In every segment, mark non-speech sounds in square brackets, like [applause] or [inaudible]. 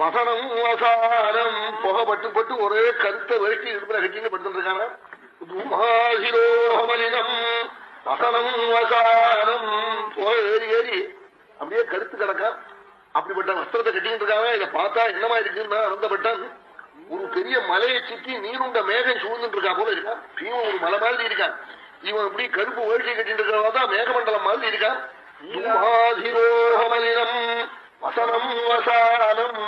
மசனம். வசானம் புகப்பட்டு பட்டு ஒரே கருத்த வேஷ்டி இடுப்புல கட்டின்னு துமாசிரோகமலினம் வசனம் வசானம் புகை ஏறி ஏறி அப்படியே கருத்து கிடக்கா. அப்படிப்பட்ட வஸ்திரத்தை கட்டிட்டு இருக்காங்க. இதை பார்த்தா என்னமா இருக்குன்னா அனந்தப்பட்டான் ஒரு பெரிய மலையை சுற்றி நீருண்ட மேகம் சூழ்ந்துட்டு இருக்கா போல இருக்கா. பீமன் ஒரு மலை மாதிரி இருக்கான் இவன் இப்படி கருப்பு வேஷ்டி கட்டிட்டு இருக்கிறதா தான் மேகமண்டலம் மாதிரி இருக்கான் வசனம் வசானம்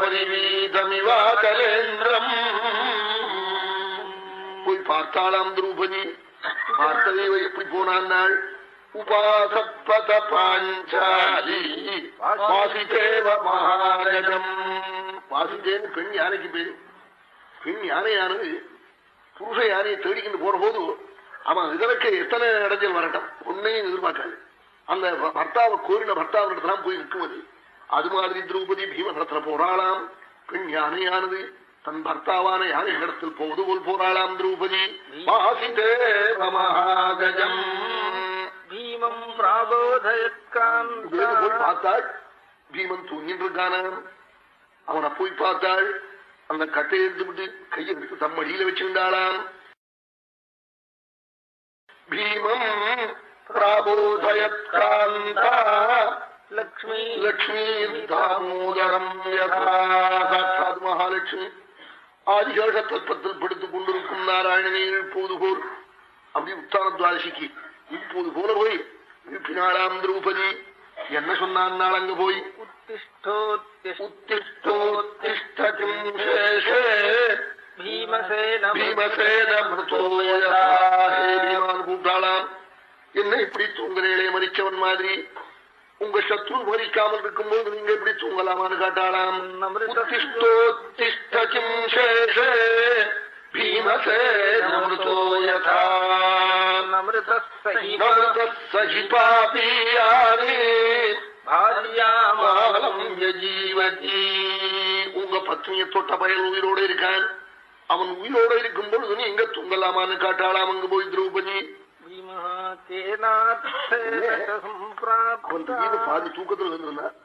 பரிவீதமிவா போய் பார்த்தாளாம் திரௌபதி பார்த்ததேவ எப்படி போனான் நாள்? உபாசப்பத பாஞ்சாலி. வாசிதேவ மகாஜனம் வாசிதேன்னு பெண் யானைக்கு பேரு? பெண் யானையானது புருஷ யானையை தேடிக்கிட்டு போற போது அவன் இதற்கு எத்தனை இடைஞ்சல் வரட்டும்? ஒன்னையும் எதிர்பார்க்காது. அந்த பர்த்தாவை கோரின பர்த்தாவிடத்தான் போய் நிற்குவது. அது மாதிரி திரௌபதி பீமகரத்துல போராளாம் பெண் யானையானது தன் பர்த்தாவான யானை இடத்தில் போவது போல் போராளாம் திரௌபதி. பீமம் போய் பார்த்தாள். பீமன் தூங்கிட்டு இருக்கானாம் அவனை போய் பார்த்தாள். அந்த கட்டையை எடுத்துவிட்டு கையை தம் மடியில வச்சிருந்தாளாம். பீமம் பிராபோதயத்காந்தா லக்ஷ்மி லக்ஷ்மி தாமோதரம் யதாசாத் மகாலட்சுமி ஆதிசேஷ தல்பத்தில் படுத்துக் கொண்டிருக்கும் நாராயணனை எழுப்புவது போல் அப்படி உத்தான துவாதசிக்கு இப்போது போல போய் எழுப்பினாளாம் திரௌபதி என்ன சொன்னான் நாள் அங்க போய் கூப்பிட்டாளாம் என்ன இப்படி தூங்குறேளே மறிச்சவன் மாதிரி. உங்க சத்ரு மறிக்காமல் இருக்கும்போது நீங்க எப்படி தூங்கலாமான்னு காட்டாளாம். உங்க பத்னியை தொட்ட பயல் உயிரோட இருக்கான். அவன் உயிரோட இருக்கும் பொழுது நீ எங்க தூங்கலாமான்னு காட்டாளாம் அங்கு போய் திரௌபதி. கேனார்த்தேன அவன் திடீர்னு பாதி தூக்கத்துல இருந்திருந்தான்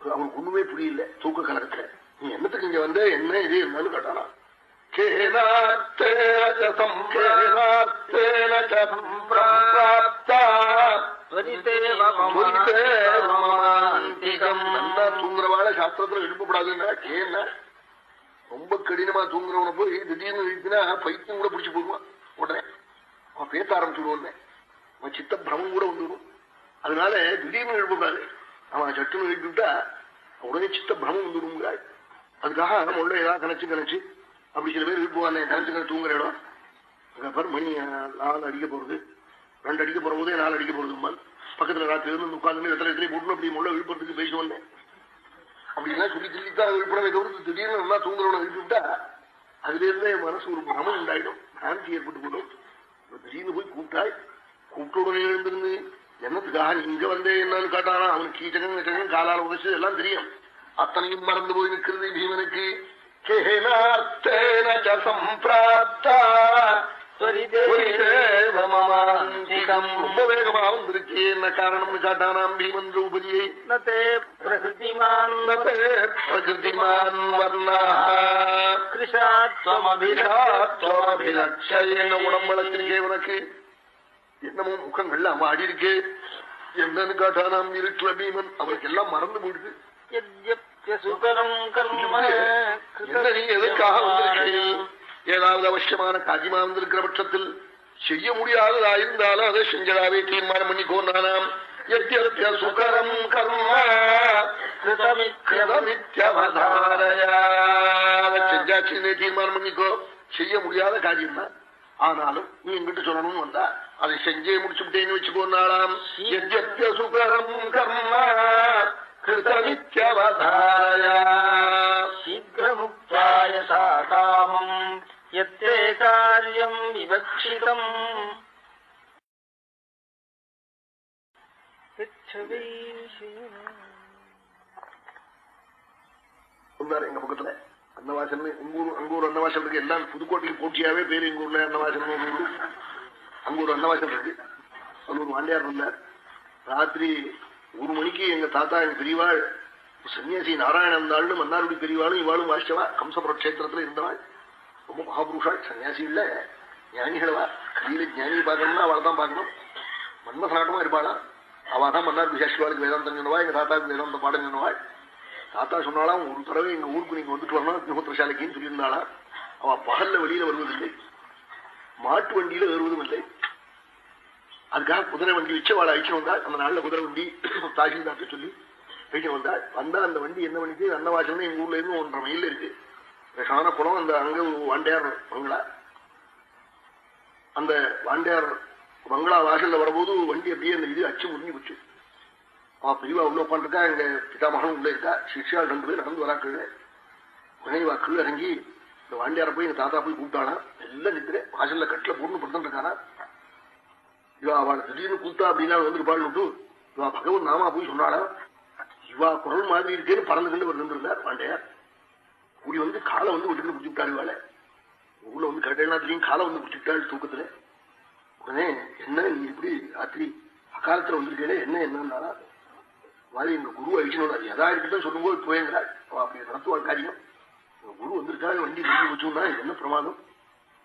அவனுக்கு ஒண்ணுமே புரியல. தூக்க கலக்கத்துல நீ என்னத்துக்கு இங்க வந்த? என்ன இது? என்னன்னு கேட்டானா. தூங்குறவாழ சாஸ்திரத்துல எழுப்பப்படாதுன்னா ஏன்னா ரொம்ப கடினமா தூங்குறவனை போய் திடீர்னு பைத்தியம் கூட பிடிச்சு போடுவான் உடனே. அவன் பேச ஆரம்பிச்சுடுவோம் அவன் சித்த பிரமம் கூட வந்துடும். அதனால திடீர்னு எழுப்பக்கூடாது அவன் சட்டுன்னு எழுப்பிவிட்டா உடனே சித்த பிரமம் வந்துடுங்கிறாள் அதுக்காக நம்ம உள்ள ஏதாவது கணச்சு கணச்சு அப்படி சில பேர் எழுப்புவானே கணச்சு கணச்சு தூங்குற இடம். அதுக்கப்புறம் மணி நாலு அடிக்க போறது. ரெண்டு அடிக்க போற போதே நாலு அடிக்க போறது பக்கத்துல ராத்திரி இருந்து உட்காந்து எத்தனை எத்தனை போட்டு அப்படி உள்ள விழுப்புறதுக்கு பேசி வந்தேன். அப்படின்னா சொல்லி சொல்லித்தான் விழுப்புறமே தவிர்த்து திடீர்னு நல்லா தூங்குறவனை எழுப்பிவிட்டா அதுல இருந்தே என் மனசு ஒரு பிரமம் உண்டாயிடும். காந்தி ஏற்பட்டு போடும் திடீர்னு போய் கூப்பிட்டாய் கூப்பிட்ட உடனே எழுந்திருந்து என்னத்துக்காக நீ இங்க வந்தே? என்னன்னு கேட்டானா. அவனுக்கு கீச்சகம் கீச்சகம் காலால உதச்சு எல்லாம் தெரியும். அத்தனையும் மறந்து போய் நிற்கிறது பீமனுக்கு. கேனார்த்தேன ச சம்பிராப்தா ரொம்ப வேகமா வந்திருக்கே. என்ன காரணம்னு காட்டானாம் பீமன் திரௌபதியை பிரகிருதிமான். வர்ணா. என்ன உடம்பளத்திற்கே உனக்கு? என்னமோ முகங்கள்ல அவன் ஆடி இருக்கு என்னன்னு காட்டானாம் இருட்டுல பீமன். அவனுக்கு எல்லாம் மறந்து போயிடுது. எதற்காக வந்திருக்கிறீர்கள்? ஏதாவது அவசியமான காரியமா வந்திருக்கிற பட்சத்தில் செய்ய முடியாததா இருந்தாலும் அதை செஞ்சதாவே தீர்மானம் பண்ணிக்கோ நானாம் சுகரம் கர்ம கிருதமித்யவதாரயா. தீர்மானம் பண்ணிக்கோ. செய்ய முடியாத காரியம் தான். ஆனாலும் நீ எங்கிட்ட சொல்லணும்னு வந்தா அதை செஞ்சே முடிச்சுட்டேன்னு வச்சுக்கோனாலாம் எத்திய சுகரம் கர்மா கிருதமித்யவதாரய சகிதம் எங்க பக்கத்துல. அன்னவாசன் எங்கூர் அங்கூர் அன்னவாசன் இருக்கு. எல்லாம் புதுக்கோட்டையில் போட்டியாவே பேரு எங்க ஊர்ல அன்னவாசன் அங்கூர் அன்னவாசன் இருக்கு. அவர் மாண்டியார் இருந்தார் ராத்திரி ஒரு மணிக்கு எங்க தாத்தா என் பெரியவாள் சன்னியாசி நாராயணன் தாள்னு மன்னாருடைய பெரியவாளும் இவாளும் வாசிச்சவா. கம்சபுர கஷேத்திரத்துல இருந்தவாள். ரொம்ப மகாபுருஷாள் சன்னியாசி இல்லை. ஞானிகளவா கலியில ஞானி பார்க்கணும்னா அவளை தான் பார்க்கணும். மன்மசனாட்டமா இருப்பாளா? அவ தான் மன்னார் விசாஷ்வாளுக்கு வேதாந்தம் சொன்னவா எங்க தாத்தாவுக்கு வேதாந்த பாடம் சொன்னவாள் தாத்தா சொன்னாலாம் ஒரு தடவை எங்க ஊருக்கு நீங்க வந்துட்டு வரணும் அக்னிஹோத்திரசாலைக்குன்னு சொல்லியிருந்தாளா? அவ பகல்ல வெளியில வருவதில்லை. மாட்டு வண்டியில வருவதும் இல்லை அதுக்காக குதிரை வண்டி வச்சு அவளை அழிச்சு வந்தாள். அந்த நாள்ல குதிரை வண்டி [coughs] தாசில்தார்ட்ட சொல்லி அழிச்சு வந்தாள். வந்தா அந்த வண்டி என்ன பண்ணிச்சு அன்னவாசல் எங்க ஊர்ல இருந்து ஒன்றரை மைல் இருக்கு. ரசான குளம் அந்த அங்க ஒரு வாண்டையார் அந்த வாண்டியார் பங்களா வாசல்ல வரும்போது வண்டி அப்படியே அந்த இது அச்சு முடிஞ்சு போச்சு. அவன் பெரியவா உள்ள உட்காந்துருக்கா எங்க பிதாமகனும் உள்ள இருக்கா? சிஷ்யால் ரெண்டு பேர் நடந்து வரா கீழே உடனே வா கீழே இறங்கி இந்த வாண்டியார போய் எங்க தாத்தா போய் கூப்பிட்டானா? எல்லாம் நிக்கிற வாசல்ல கட்டில போட்டு படுத்துட்டு இருக்கானா? இவா அவளை திடீர்னு கூத்தா அப்படின்னா வந்துருப்பாள் விட்டு இவா பகவன் நாமா போய் சொன்னாளா இவா குரல் மாதிரி இருக்கேன்னு பறந்துகிட்டு வந்துருந்தார் வாண்டையார். கூடி வந்து காலை வந்து விட்டுக்கிட்டு விட்டாரு இவாளை. ஊர்ல வந்து கேட்டேன்னா தெரியும் காலை வந்து பிடிச்சிட்டாள் தூக்கத்துல? உடனே என்ன நீ இப்படி ராத்திரி அக்காலத்துல வந்திருக்கே என்ன என்னன்னா மாதிரி எங்க குரு அழிக்கணும் அது எதா இருக்குதான் சொல்லும்போது போயங்கிறாள் அப்படி நடத்துவாள் காரியம். குரு வந்திருக்காரு வண்டி திரும்பி வச்சோம்னா என்ன பிரமாதம்?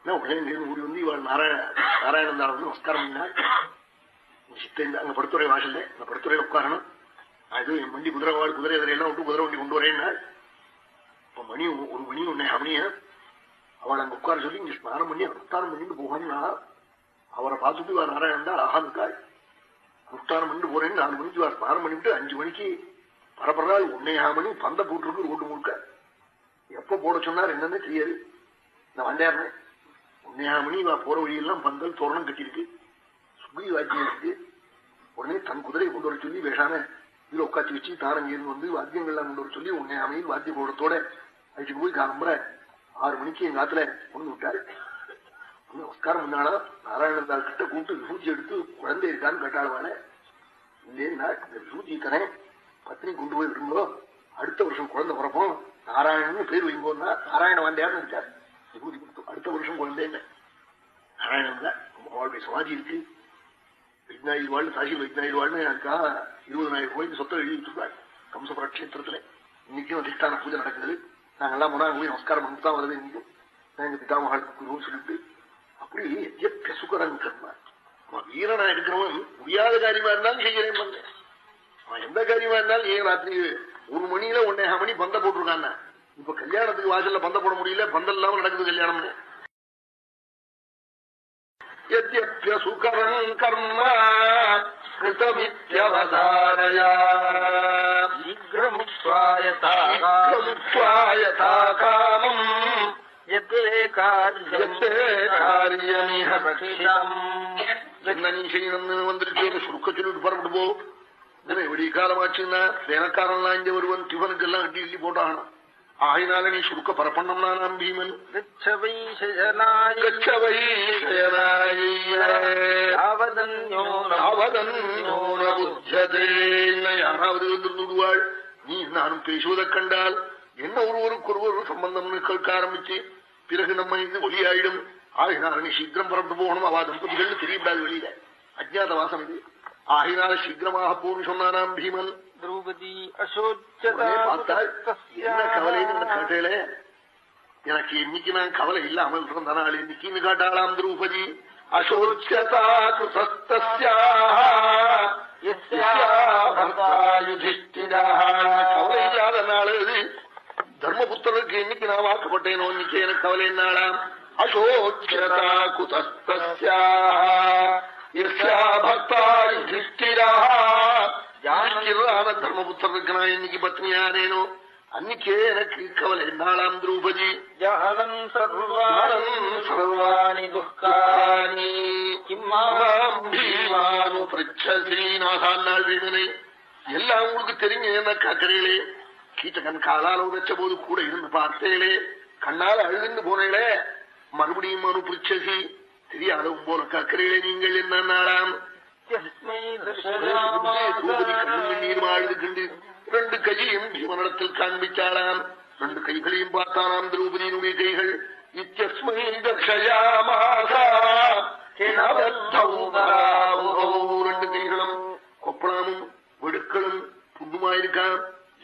என்ன உடனே நேரம் ஊடி வந்து இவள் நாராயண நாராயணந்தாள் வந்து நமஸ்காரம் பண்ணாள் சித்த இந்த அங்க படுத்துறை வாசல்ல அந்த படுத்துறையில உட்காரணும். அது என் வண்டி குதிரை வாழ் குதிரை எதிரையெல்லாம் விட்டு குதிரை வண்டி கொண்டு வரேன்னா இப்ப மணி ஒரு மணி ஒன்னே அவனிய அவள் அங்க உட்கார சொல்லி இங்க ஸ்நானம் பண்ணி அனுஷ்டானம் பண்ணிட்டு போகணும்னா அவரை பார்த்துட்டு இவா நாராயணன் தான் அழகா இருக்காள் அனுஷ்டானம் பண்ணிட்டு போறேன்னு நாலு மணிக்கு இவா ஸ்நானம் பண்ணிட்டு அஞ்சு மணிக்கு பரபரநாள் ஒன்னேகா மணி பந்த போட்டுருக்கு ரோட்டு முழுக்க. எப்ப போட சொன்னார் என்னன்னு தெரியாது. நான் வந்தாருனேன் ஒன்னேகா மணி இவா போற வழியெல்லாம் பந்தல் தோரணம் கட்டியிருக்கு. சுக்ரி வாத்தியம் இருக்கு. உடனே தன் குதிரையை கொண்டு வர சொல்லி வேஷான இதுல உட்காந்து வச்சு தாரங்கிருந்து வந்து வாத்தியங்கள்லாம் கொண்டு வர சொல்லி உன்னே அமையில் வாத்திய போடத்தோட அழைச்சிட்டு போய் காலம்புற. ஆறு மணிக்கு எங்க ஆத்துல கொண்டு விட்டாரு. நமஸ்காரம் பண்ணாளா நாராயணந்தாள் கிட்ட கூப்பிட்டு விபூதி எடுத்து குழந்தை இருக்கான்னு கேட்டாளுவானே. வாழ இந்த விபூதி தரேன். பத்னி கொண்டு போய் விடுங்களோ அடுத்த வருஷம் குழந்தை பிறப்போம் நாராயணன் பேர் வைங்கோன்னா நாராயண வாண்டியார்னு இருக்கார் விபூதி கொடுத்து அடுத்த வருஷம் குழந்தைன்னு. நாராயணன் தான் அவளுடைய சமாதி இருக்கு. வைத்நாயில் வாழ் சாசி வைத்நாயில் வாழ்னு அதுக்காக இருபதனாயிரம் கோயில் சொத்தை எழுதி வச்சிருக்காள் கம்சபுர கஷேத்திரத்துல. இன்னைக்கும் அதிஷ்டான பூஜை நடக்குது. நாங்கெல்லாம் போனா போய் நமஸ்காரம் பண்ணிட்டு தான் வருது இன்னைக்கும் எங்க பிதாமகாளுக்கு குருன்னு சொல்லிட்டு. அப்படி எத்திய சுகரன் கர்மா அவன் வீரனா இருக்கிறவன் முடியாத காரியமா இருந்தாலும் செய்யறேன் பண்ண அவன் எந்த காரியமா இருந்தாலும் ஏன் ராத்திரி ஒரு மணியில ஒன்னே மணி பந்த போட்டிருக்கான் இப்ப கல்யாணத்துக்கு வாசல்ல பந்த போட முடியல பந்தல் இல்லாம நடக்குது கல்யாணம்னு. കാമം കാര്യമിഹ ഭക്ഷിതം ജന്മനീശയിലെന്ന് വന്നിരിക്കുന്നു സുഖച്ചിലോട്ട് പുറപ്പെട്ടു പോകും ഇങ്ങനെ വെടിക്കാലമാച്ചിരുന്ന വേനൽക്കാരനാഞ്ച ഒരുവൻ തിവനക്കെല്ലാം കിട്ടിയില്ലി പോട്ടാണ്. ആയിനാലെ നീ ശുരുക്ക പറപ്പണ്ണം നാം ഭീമൻ. അവതൻ അവതൻ അവതൻ അവതൻ അവതൻ അവതൻ അവതൻ അവതൻ അവതൻ അവതൻ நீ நானும் பேசுவதை கண்டால் என்ன ஒருவருக்கு ஒருவர் சம்பந்தம்னு கேட்க ஆரம்பிச்சு பிறகு நம்ம இது ஒளியாயிடும் ஆகினால நீ சீக்கிரம் பறந்து போகணும் அவா தம்பதிகள் தெரியப்படாது வெளியில. அஜாத வாசம் இது. ஆகினால சீக்கிரமாக போன்னு சொன்னானாம் பீமன். திரௌபதி என்ன கவலைன்னு கேட்டேலே. எனக்கு இன்னைக்கு நான் கவலை இல்லாமல் இருந்தனால் இன்னைக்குன்னு காட்டாளாம் திரௌபதி. அசோச்சதா கவலை இல்லாத நாள் அது தர்மபுத்திரருக்கு இன்னைக்கு நான் வாக்கப்பட்டேனோ இன்னைக்கு எனக்கு கவலை என்னாளாம் அசோச்சதா குதஸ்தஸ்யா பக்தா யுதிஷ்டிரா தர்மபுத்திரருக்கு நான் இன்னைக்கு பத்னியானேனோ அன்னைக்கே எனக்கு கவலை நாளாம் திரௌபதி. ஜகதம் சர்வாணி. துக்கானி நாள் வீணனே எல்லாம் உங்களுக்கு தெரிஞ்ச என்ன காக்கிறீங்களே கீட்டகன் காலால் உடைச்ச போது கூட இருந்து பார்த்தேளே. கண்ணால் அழுதுன்னு போனேளே. மறுபடியும் மனு பிரிச்சசி. தெரியாத போல காக்கிறீங்களே நீங்கள் என்ன நாளாம்? திரௌபதி கண்ணு நீர் வாழ்ந்து கண்டு ரெண்டு கையையும் பீமனிடத்தில் காண்பிச்சாளாம் ரெண்டு கைகளையும் பார்த்தானாம் திரௌபதியினுடைய கைகள். இத்தியஸ்மை ரெண்டு கைகளும் கொப்பளமும் வெடுக்களும் புண்ணுமாயிருக்கான்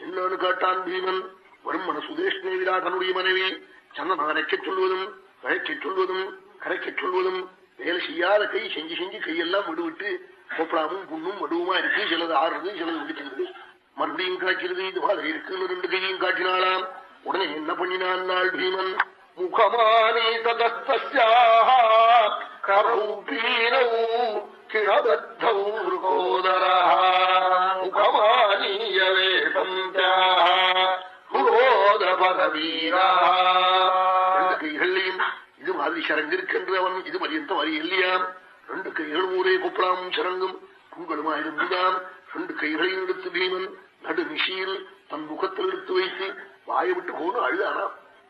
என்னன்னு கேட்டான் பீமன். வரும் மனசுதேஷ்ணே விராட்டனுடைய மனைவி. சன்னன் அரைக்கச் சொல்வதும் கழைக்கச் சொல்வதும் கரைக்கச் சொல்வதும் வேலை செய்யாத கை செஞ்சு செஞ்சு கையெல்லாம் விடுவிட்டு கொப்பளாமும் புண்ணும் வடுவுமா இருக்கு சிலது ஆறுறது சிலது விடுச்சுக்கிறது மறுபடியும் காய்க்கிறது இது மாதிரி இருக்குன்னு ரெண்டு கையும் காட்டினாலாம் உடனே என்ன பண்ணினான் நாள் பீமன்? முகமானி கைகளையும் இது மாதிரி சரங்கிருக்கின்றவன் இது மரியந்த வரி இல்லையாம் ரெண்டு கைகள் ஊரே கொப்பளாமும் சரங்கும். புண்களுமாயிருந்துதான் ரெண்டு கைகளையும் எடுத்து பீமன் நடு நிஷியில் தன் முகத்தில் எடுத்து வைத்து வாயை விட்டு போன அழுதானா?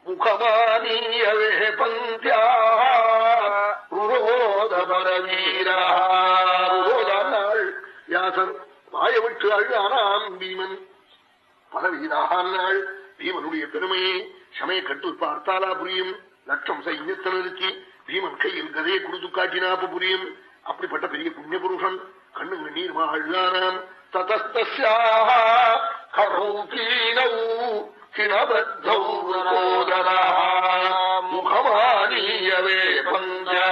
முகமானியவே பந்தியா ருரோதபரவீராள் யாசர் வாயை விட்டு அழுதானாம் பீமன். பல வீராகால் பீமனுடைய பெருமையை சமய கட்டு பார்த்தாலா புரியும். லட்சம் சைன்யத்தினருக்கு பீமன் கையில் கதையை கொடுத்து காட்டினாப்பு புரியும். அப்படிப்பட்ட பெரிய புண்ணிய புருஷன் கண்ணுங்க நீர்மா அழுதானான் நீர் அழுதானாம் ததஸ்தஸ்யாக கரோகீனௌ கிணபத்தௌ முகமானீயவே பஞ்சா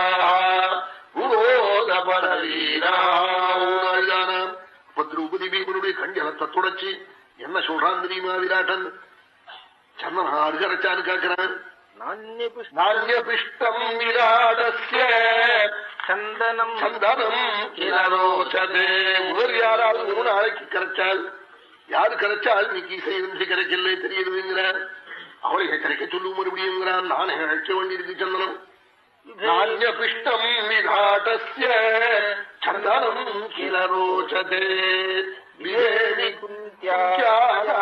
திரௌபதி பீமனுடைய கஞ்சலத்தை தொடச்சு என்ன சொல்றான் தெரியுமா விராட்டன்? சந்தன அருகரைச்சான்னு கேட்கிறான் நாண்யபிஷ்டம் விராடஸ்ய சந்தனம் சந்தனம் முதல் யாராவது ஒரு நாளைக்கு கிடைச்சால் யாரு கிடைச்சால் நீ கீசை இருந்து கிடைக்கல தெரியுதுங்கிறார் அவளை கிடைக்க சொல்லு மறுபடியுங்கிறான் நானே அழைக்க வேண்டியிருக்கு சந்தனம். விவேணி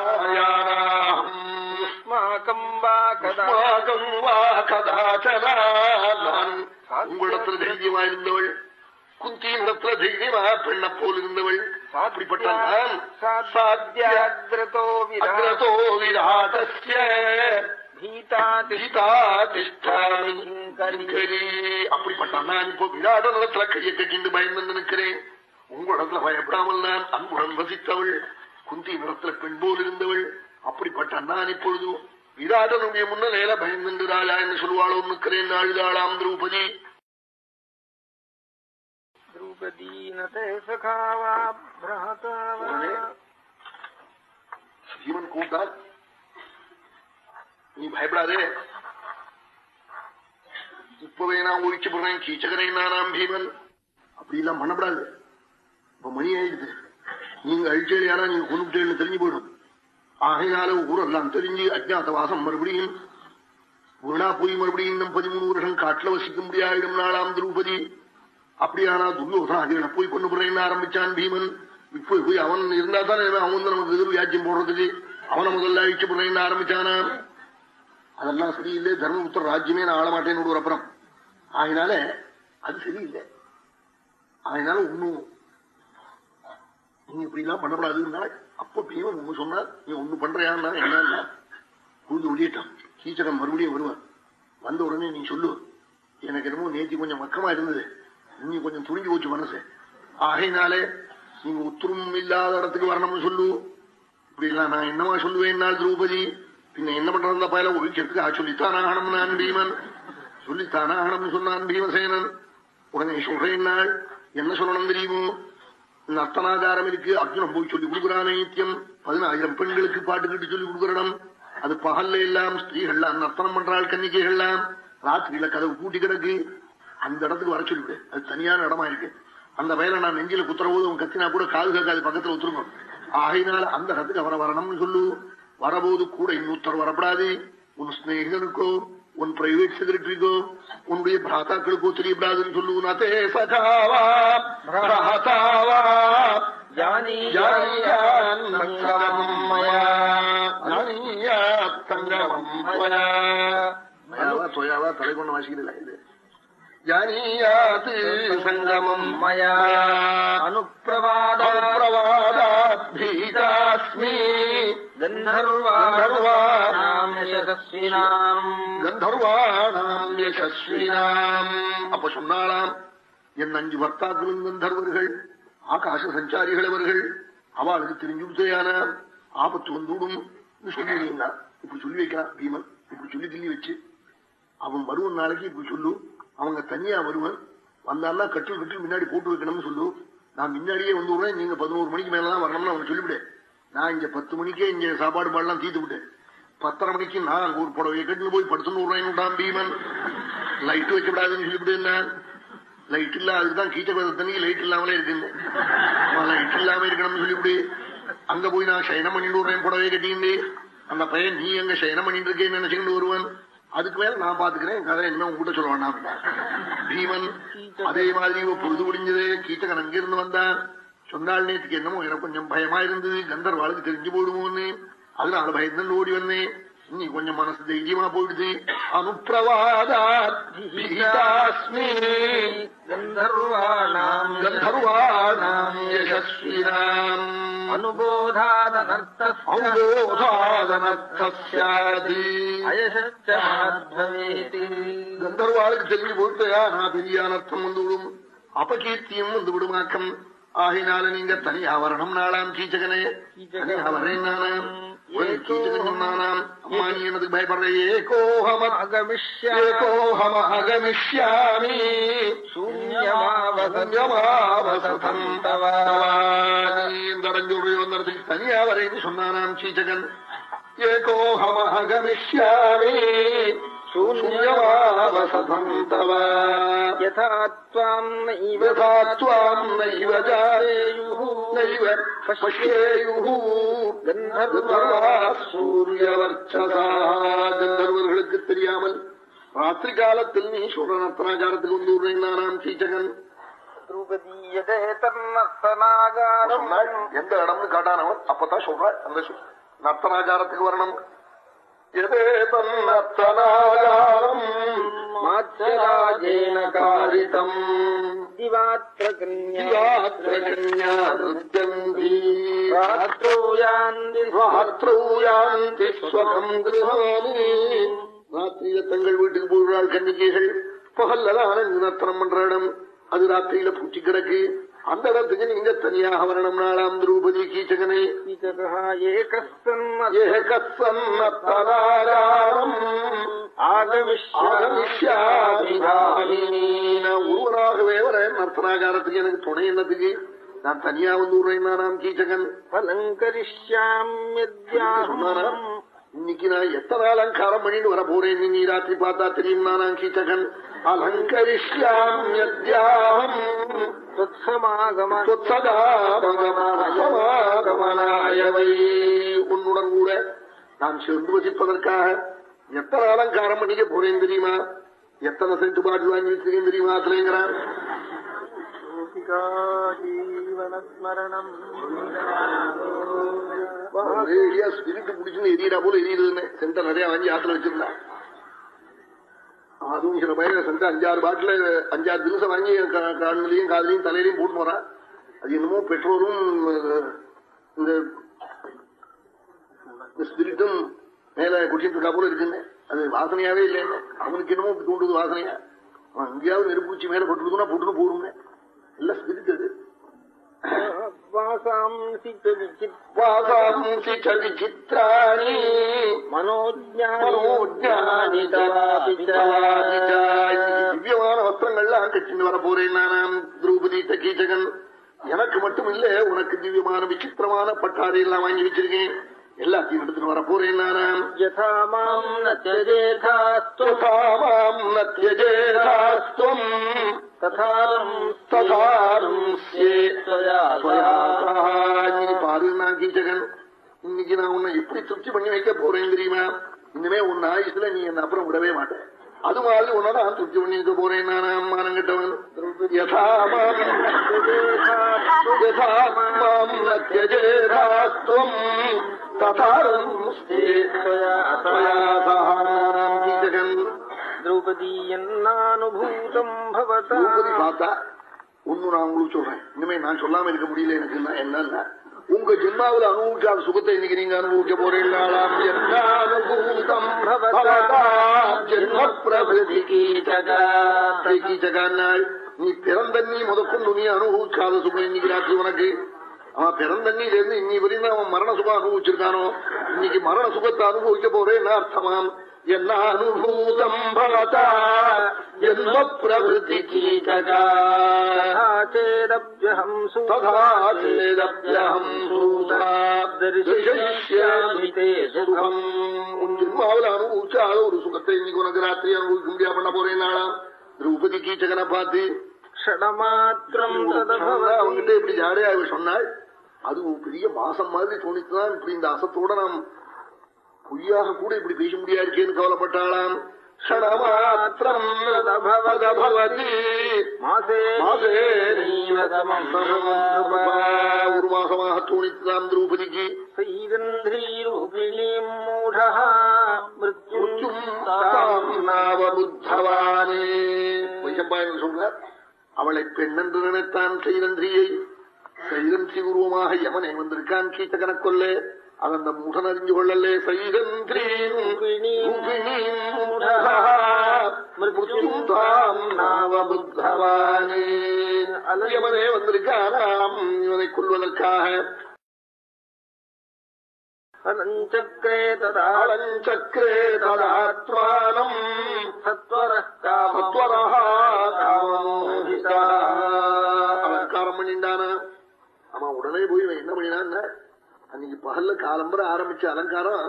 குந்தியாயானாம் யுஷ்மாகம் வா கதா. உஸ்மாகம் வா கதாச்சனா நான் உங்களிடத்துல தைரியமாயிருந்தவள் குந்தியிடத்துல தைரியமா பெண்ண போல் இருந்தவள். அப்படிப்பட்ட நான் சாத்தியாகிரதோ அக்ரதோ விராட்டஸ்ய பீதா திஷ்டாமி அப்படிப்பட்ட நான் இப்போ விராட நிலத்துல கையை கட்டிண்டு பயந்து உங்களிடத்துல பயப்படாமல் நான் அன்புடன் வசித்தவள். குந்தி நிலத்துல பெண் போல் இருந்தவள். அப்படிப்பட்ட நான் இப்பொழுது விராடனுடைய முன்ன நேர பயந்து ராஜா என்று சொல்வாளோ நிற்கிறேன் நாழுதாளாம் திரௌபதி சீவன் கூப்பிட்டால் நீ பயப்படாதே இப்பவே நான் ஒழிச்சு போடுறேன் கீச்சகரை நானாம் பீமன் அப்படி எல்லாம் பண்ணப்படாது இப்ப மணி ஆயிடுது நீங்க அழிச்சேலியானா நீங்க கொண்டுட்டேன்னு தெரிஞ்சு போயிடும் ஆகையினால ஊரெல்லாம் தெரிஞ்சு அஜாத்தவாசம் மறுபடியும் வீணா போய் மறுபடியும் இன்னும் பதிமூணு வருஷம் காட்டுல வசிக்க முடியாயிடும் நாளாம் திரௌபதி. அப்படியானா துரியோதனாதிகளை போய் கொண்டு போறேன்னு ஆரம்பிச்சான் பீமன். இப்போ போய் அவன் இருந்தா தானே அவன் வந்து நமக்கு எதிர் வியாஜ்யம் போடுறதுக்கு. அவனை முதல்ல அழிச்சு போடுறேன்னு ஆரம்பிச்சானா? அதெல்லாம் சரியில்லை. தர்மபுத்திர ராஜ்யமே நான் ஆளமாட்டேன்னு ஒரு அப்புறம். ஆகினால அது சரியில்லை. அதனால ஒன்னும் நீங்க இப்படி எல்லாம் பண்ணப்படாதுன்னா அப்ப பீமன் ஒண்ணு சொன்னார் நீ ஒண்ணு பண்றியான்னா என்ன புரிஞ்சு ஒழியிட்டான் கீச்சகம் மறுபடியும் வருவான் வந்த உடனே நீ சொல்லு. எனக்கு என்னமோ நேத்தி கொஞ்சம் மக்கமா இருந்தது. நீ கொஞ்சம் துணிஞ்சு போச்சு மனசு. ஆகையினாலே நீங்க உத்தரம் இல்லாத இடத்துக்கு வரணும்னு சொல்லு. இப்படி எல்லாம் நான் என்னமா சொல்லுவேன் நாள் திரௌபதி? பின்ன என்ன பண்றதா பயல? ஒழிக்கிறதுக்கு ஆ சொல்லித்தான் ஆகணும் நான் பீமன் சொல்லித்தான் ஆகணும்னு சொன்னான் பீமசேனன் உடனே சொல்றேன் நாள் என்ன சொல்லணும் தெரியுமோ? நர்த்தனாகாரம் இருக்கு. அர்ஜுனன் போய் சொல்லி கொடுக்குறான் நித்தியம். பதினாயிரம் பெண்களுக்கு பாட்டு கட்டு சொல்லி கொடுக்கறடம் அது பகல்ல எல்லாம் ஸ்திரீகள்லாம் நர்த்தனம் பண்றாள் கன்னிகைகள்லாம். ராத்திரியில கதவு கூட்டி கிடக்கு. அந்த இடத்துக்கு வர சொல்லிவிடு. அது தனியான இடமா இருக்கு. அந்த வயலை நான் நெஞ்சில குத்துற போது உன் கத்தினா கூட காது கேட்காது பக்கத்துல ஒத்துருங்க. ஆகையினால அந்த இடத்துக்கு அவரை வரணும்னு சொல்லு. வரபோது கூட இன்னொருத்தர் வரப்படாது. உன் ஸ்நேகிதனுக்கோ உன் பிரைவேட் செக்ரட்டரிக்கோ உன்னுடைய பிராத்தாக்களுக்கோ தெரியப்படாதுன்னு சொல்லு நதே சகாவா பிராத்தாவா தொயாவா, தலை கொண்டு வாசிக்கிறீங்களா இது ஜானியாத் சங்கமம் மயா. அனுப்பிரவாத பிரவாதாத்பீதாஸ்மி கந்தர்வாணாம் யசஸ்வினாம் அப்ப சொன்னாலாம் என் அஞ்சு வர்த்தாக்களும் கந்தர்வர்கள் ஆகாச சஞ்சாரிகள் அவர்கள். அவளுக்கு தெரிஞ்சுட்டேயான ஆபத்து வந்துடும் சொல்லிடுறீங்களா இப்படி சொல்லி வைக்கிறான் பீமன். இப்படி சொல்லி சொல்லி வச்சு. அவன் வருவன் நாளைக்கு இப்படி சொல்லு. அவங்க தனியா வருவன் வந்தான்னா கட்டில் கட்டில் முன்னாடி போட்டு வைக்கணும்னு சொல்லு. நான் முன்னாடியே வந்து விடுறேன். நீங்க பதினோரு மணிக்கு மேலதான் வரணும்னு அவன் சொல்லிவிடு. நான் இங்க பத்து மணிக்கே இங்க சாப்பாடு பாடலாம் தீத்து விட்டேன். பத்தரை மணிக்கு நான் அங்க ஒரு புடவையை கட்டின்னு போய் படுத்துன்னு விடுறேன் பீமன். லைட் வைக்கப்படாதுன்னு சொல்லிவிடு லைட் இல்ல அதுக்குதான் கீச்ச தண்ணி லைட் இல்லாமலே இருக்குன்னு. லைட் இல்லாம இருக்கணும்னு சொல்லிவிடு. அங்க போய் நான் சயனம் பண்ணிட்டு விடுறேன் புடவையை கட்டின்னு. அந்த பையன் நீ அங்க சயனம் பண்ணிட்டு இருக்கேன்னு நினைச்சுக்கிட்டு வருவான் அதுக்கு மேல நான் பாத்துக்கிறேன் என் கதை இனிமே உங்ககிட்ட சொல்ல வேண்டாம். பீமன் அதே மாதிரி பொழுது முடிஞ்சது. கீச்சகன் அங்கிருந்து வந்தான். சொன்னாள் நேற்றுக்கு என்னமோ எனக்கு கொஞ்சம் பயமா இருந்தது. கந்தர்வாளுக்கு தெரிஞ்சு போடுமோன்னு. அதனால பயந்து ஓடி வந்தேன். நீ கொஞ்சம் மனசு தைரியமா போயிடுது. அனுப்பிரவாதாஸ்மி கந்தர்வாணாம் கந்தர்வாணாம் யசஸ்வினாம். கந்தர்வாளுக்கு தெரிஞ்சு போயிட்டயா? நான் பெரிய அனர்த்தம் வந்துவிடும் அபகீர்த்தியும் வந்து விடுமாக்கம். ஆகினால நீங்க தனி ஆவரணம் நாளாம் கீச்சகனே. அவரே நானாம். அம்மானியனது பயப்படுற? ஏகோஹம அகமிஷ்யோஹம அகமிஷ்யாமி. தனியா வரேன்னு சொன்னானாம் சீச்சகன். ஏகோஹம शून्यमावसतं तव यथा त्वाम् नैव यथा त्वाम् नैव जायेयुः नैव पश्येयुः கந்தர்வாः சூரியவர்ச்சசா கந்தர்வர்களுக்கு தெரியாமல் ராத்திரி காலத்தில் நீ சுரநத்தனாச்சாரத்துக்கு வந்து விடுறேன் நானாம் கீச்சகன் द्रुपदीयते तन्नर्तनागारम् சொன்னாள் எந்த இடம்னு காட்டானவன் அப்பதான் சொல்றாள் அந்த சொ- நர்த்தனாச்சாரத்துக்கு வரணும் யதேதன்னத்தனாயாரம் மாச்சராஜேன காரிதம் ராத்திரியில தங்கள் வீட்டுக்கு போடுறாள் கன்னிகைகள் பகல்ல ஆனந்தினத்தனம் பண்ற இடம் அது ராத்திரியில பூச்சி கிடக்கு. அந்த இடத்துக்கு நீங்க தனியாக வரணும்னாலாம் திரௌபதி கீச்சகனே ஒருவனாகவே வர நர்த்தனாகாரத்துக்கு எனக்கு துணை என்னத்துக்கு? நான் தனியா வந்து விடுறேன் கீச்சகன் பலங்கரிஷ்யாம் இன்னைக்கு நான் எத்தனை அலங்காரம் பண்ணிட்டு வர போறேன்? நீ ராத்திரி பார்த்தா தெரியும் நான் கீச்சகன் அலங்கரிஷ்யாமயவை உன்னுடன் கூட நான் சேர்ந்து வசிப்பதற்காக எத்தனை அலங்காரம் பண்ணிக்க போறேன் தெரியுமா? எத்தனை சென்ட் பாட்டு வாங்கி வச்சிருக்கேன் தெரியுமா? அதுலங்கிறான் ஜீவனஸ்மரணம் எரியா ஸ்பிரிட் பிடிச்சுன்னு எரியடா போல எரியுதுன்னு. சென்டர் நிறைய வாங்கி ஆத்துல வச்சிருந்தான் அதுவும் சில பயிர சென்ட் அஞ்சாறு பாட்டில அஞ்சாறு தினசம் வாங்கி கண்ணிலையும் காதலையும் தலையிலையும் போட்டு போறான் அது என்னமோ பெற்றோரும் இந்த ஸ்பிரிட்டும் மேல குடிச்சுட்டு போல இருக்குன்னு. அது வாசனையாவே இல்லை அவனுக்கு என்னமோ தூண்டுது வாசனையா? அவன் எங்கேயாவது நெருப்பூச்சி மேல போட்டுருக்குன்னா போட்டுன்னு போறோம்னு எல்லாம் ஸ்மிரிச்சது ചിത്രാണി മനോജ്ഞാനി ദിവ്യமான வஸ்திரங்கள்லாம் கட்சின்னு வர போறேன் நானாம். திரௌபதி தகீஜகன் எனக்கு மட்டும் இல்ல உனக்கு திவ்யமான விசித்திரமான பட்டாடை எல்லாம் வாங்கி வச்சிருக்கேன். எல்லாத்தையும் எடுத்துட்டு வர போறேன் நானாம். யதாமாம் நத்யஜேதாஸ்தும் கீச்சகன் இன்னைக்கு நான் உன்னை எப்படி திருப்தி பண்ணி வைக்க போறேன் தெரியுமா? இனிமே உன் ஆயுஷ்ல நீ என்ன அப்புறம் விடவே மாட்டேன். அது மாதிரி உன்னோட நான் திருப்தி பண்ணி வைக்க போறேன். நான் மானம் கட்டவன். ததாரம் கீச்சகன் திரௌபதி பார்த்தா ஒண்ணு நான் உங்களுக்கு சொல்றேன் இனிமே நான் சொல்லாம இருக்க முடியல எனக்கு என்னன்னா உங்க ஜென்மாவில் அனுபவிக்காத சுகத்தை இன்னைக்கு நீங்க அனுபவிக்க போறீங்களாம் என்ன கீச்சகால் நீ பிறந்த நீ முதற்கொண்டு நீ அனுபவிக்காத சுகம் இன்னைக்கு ராத்திரி உனக்கு அவன் பிறந்தண்ணில இருந்து இன்னி வரையும் அவன் மரண சுகம் அனுபவிச்சிருக்கானோ இன்னைக்கு மரண சுகத்தை அனுபவிக்க போறேன்னு அர்த்தமாம் என்ன அனுபூதம் பவதா ஜென்ம பிரபுதி கீதகா तथा चेदभ्यहम् तथा चेदभ्यहम् सूता दर्शयिष्यामि ते सुखम् உன் ஜென்மாவில் அனுபவிச்சால ஒரு சுகத்தை இன்னைக்கு உனக்கு ராத்திரி அனுபவிக்க முடியா பண்ண போறேன் நாளாம் திரௌபதி கீச்சகனை பார்த்து क्षणमात्रम् तदभवति அவங்ககிட்ட இப்படி ஜாடையா இவ சொன்னாள் அது ஒரு பெரிய மாசம் மாதிரி தோணித்துதான் இப்படி இந்த அசத்தோட நாம் பொய்யாக கூட இப்படி பேச முடியா இருக்கேன்னு கவலைப்பட்டாளாம் ஒரு மாசமாக தோணித்தாம் திரௌபதிக்கு. வைசம்பாயன் சொல்றார்? அவளை பெண்ணென்று நினைத்தான் சைரந்திரியை சைரந்திரி உருவமாக யமனை வந்திருக்கான் கீச்சகன கொல்ல அவன் அந்த மூடன் அறிஞ்சு கொள்ளலே சைரந்திரீனுமே வந்திருக்காராம் இவனை கொள்வதற்காக அலஞ்சக்கரே ததா அலஞ்சக்கரே ததாத்மானம் சத்வர காமத்வரா காமோஹிதா அவன் காரம் பண்ணிட்டானா? அவன் உடனே போய் என்ன பண்ணினான் அன்னைக்கு பகல்ல காலம்புற ஆரம்பிச்ச அலங்காரம்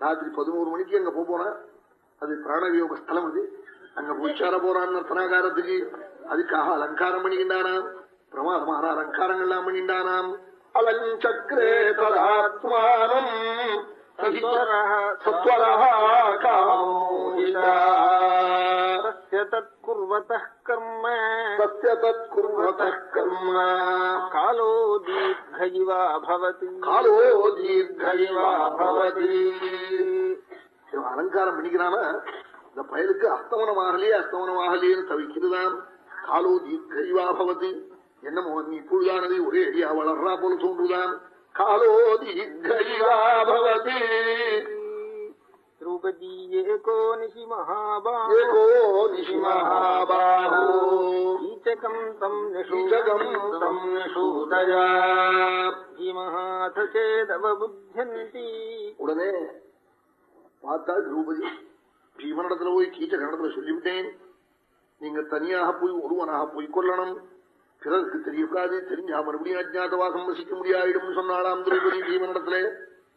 ராத்திரி பதினோரு மணிக்கு அங்க போனா அது பிராணவியோக ஸ்தலம் அது அங்க உச்சார போறான் நர்த்தனாகாரத்துக்கு அதுக்காக அலங்காரம் பண்ணிக்கின்றானாம் பிரமாதமான அலங்காரங்கள்லாம் பண்ணிண்டானாம் அலஞ்சக்ரே ததாத்மானம் சத்வரா காமோகிதா तत्कुर्वतः कर्म तस्य तत्कुर्वतः कर्म कालो दीर्घ इवा भवति காலோ தீர்கயிவா பவதி இவன் அலங்காரம் பண்ணிக்கிறானா இந்த பயலுக்கு அஸ்தமனமாகலையே அஸ்தமனமாகலையேன்னு தவிக்கிறதாம் காலோ தீர்கயிவா பவதி என்னமோ நீ இப்பொழுதானது ஒரே அடியா வளர்றா போல தோன்றுதான் காலோ தீர்கயிவா பவதி द्रौपदी एको निशि महाबाहो ஏகோ நிஷிமஹாபாஹோ कीचकम् तम् கீச்சகம் தம் நிஷூதயா धीमहाथ चेदवबुध्यन्ति உடனே பார்த்தா திரௌபதி பீமனிடத்துல போய் கீச்சகனிடத்துல சொல்லிவிட்டேன் நீங்க தனியாக போய் ஒருவனாக போய் கொள்ளணும் பிறருக்கு தெரியக்கூடாது தெரிஞ்சா மறுபடியும் அஜாதவாசம் வசிக்க முடியாயிடும் சொன்னாலாம் திரௌபதி பீமனிடத்துல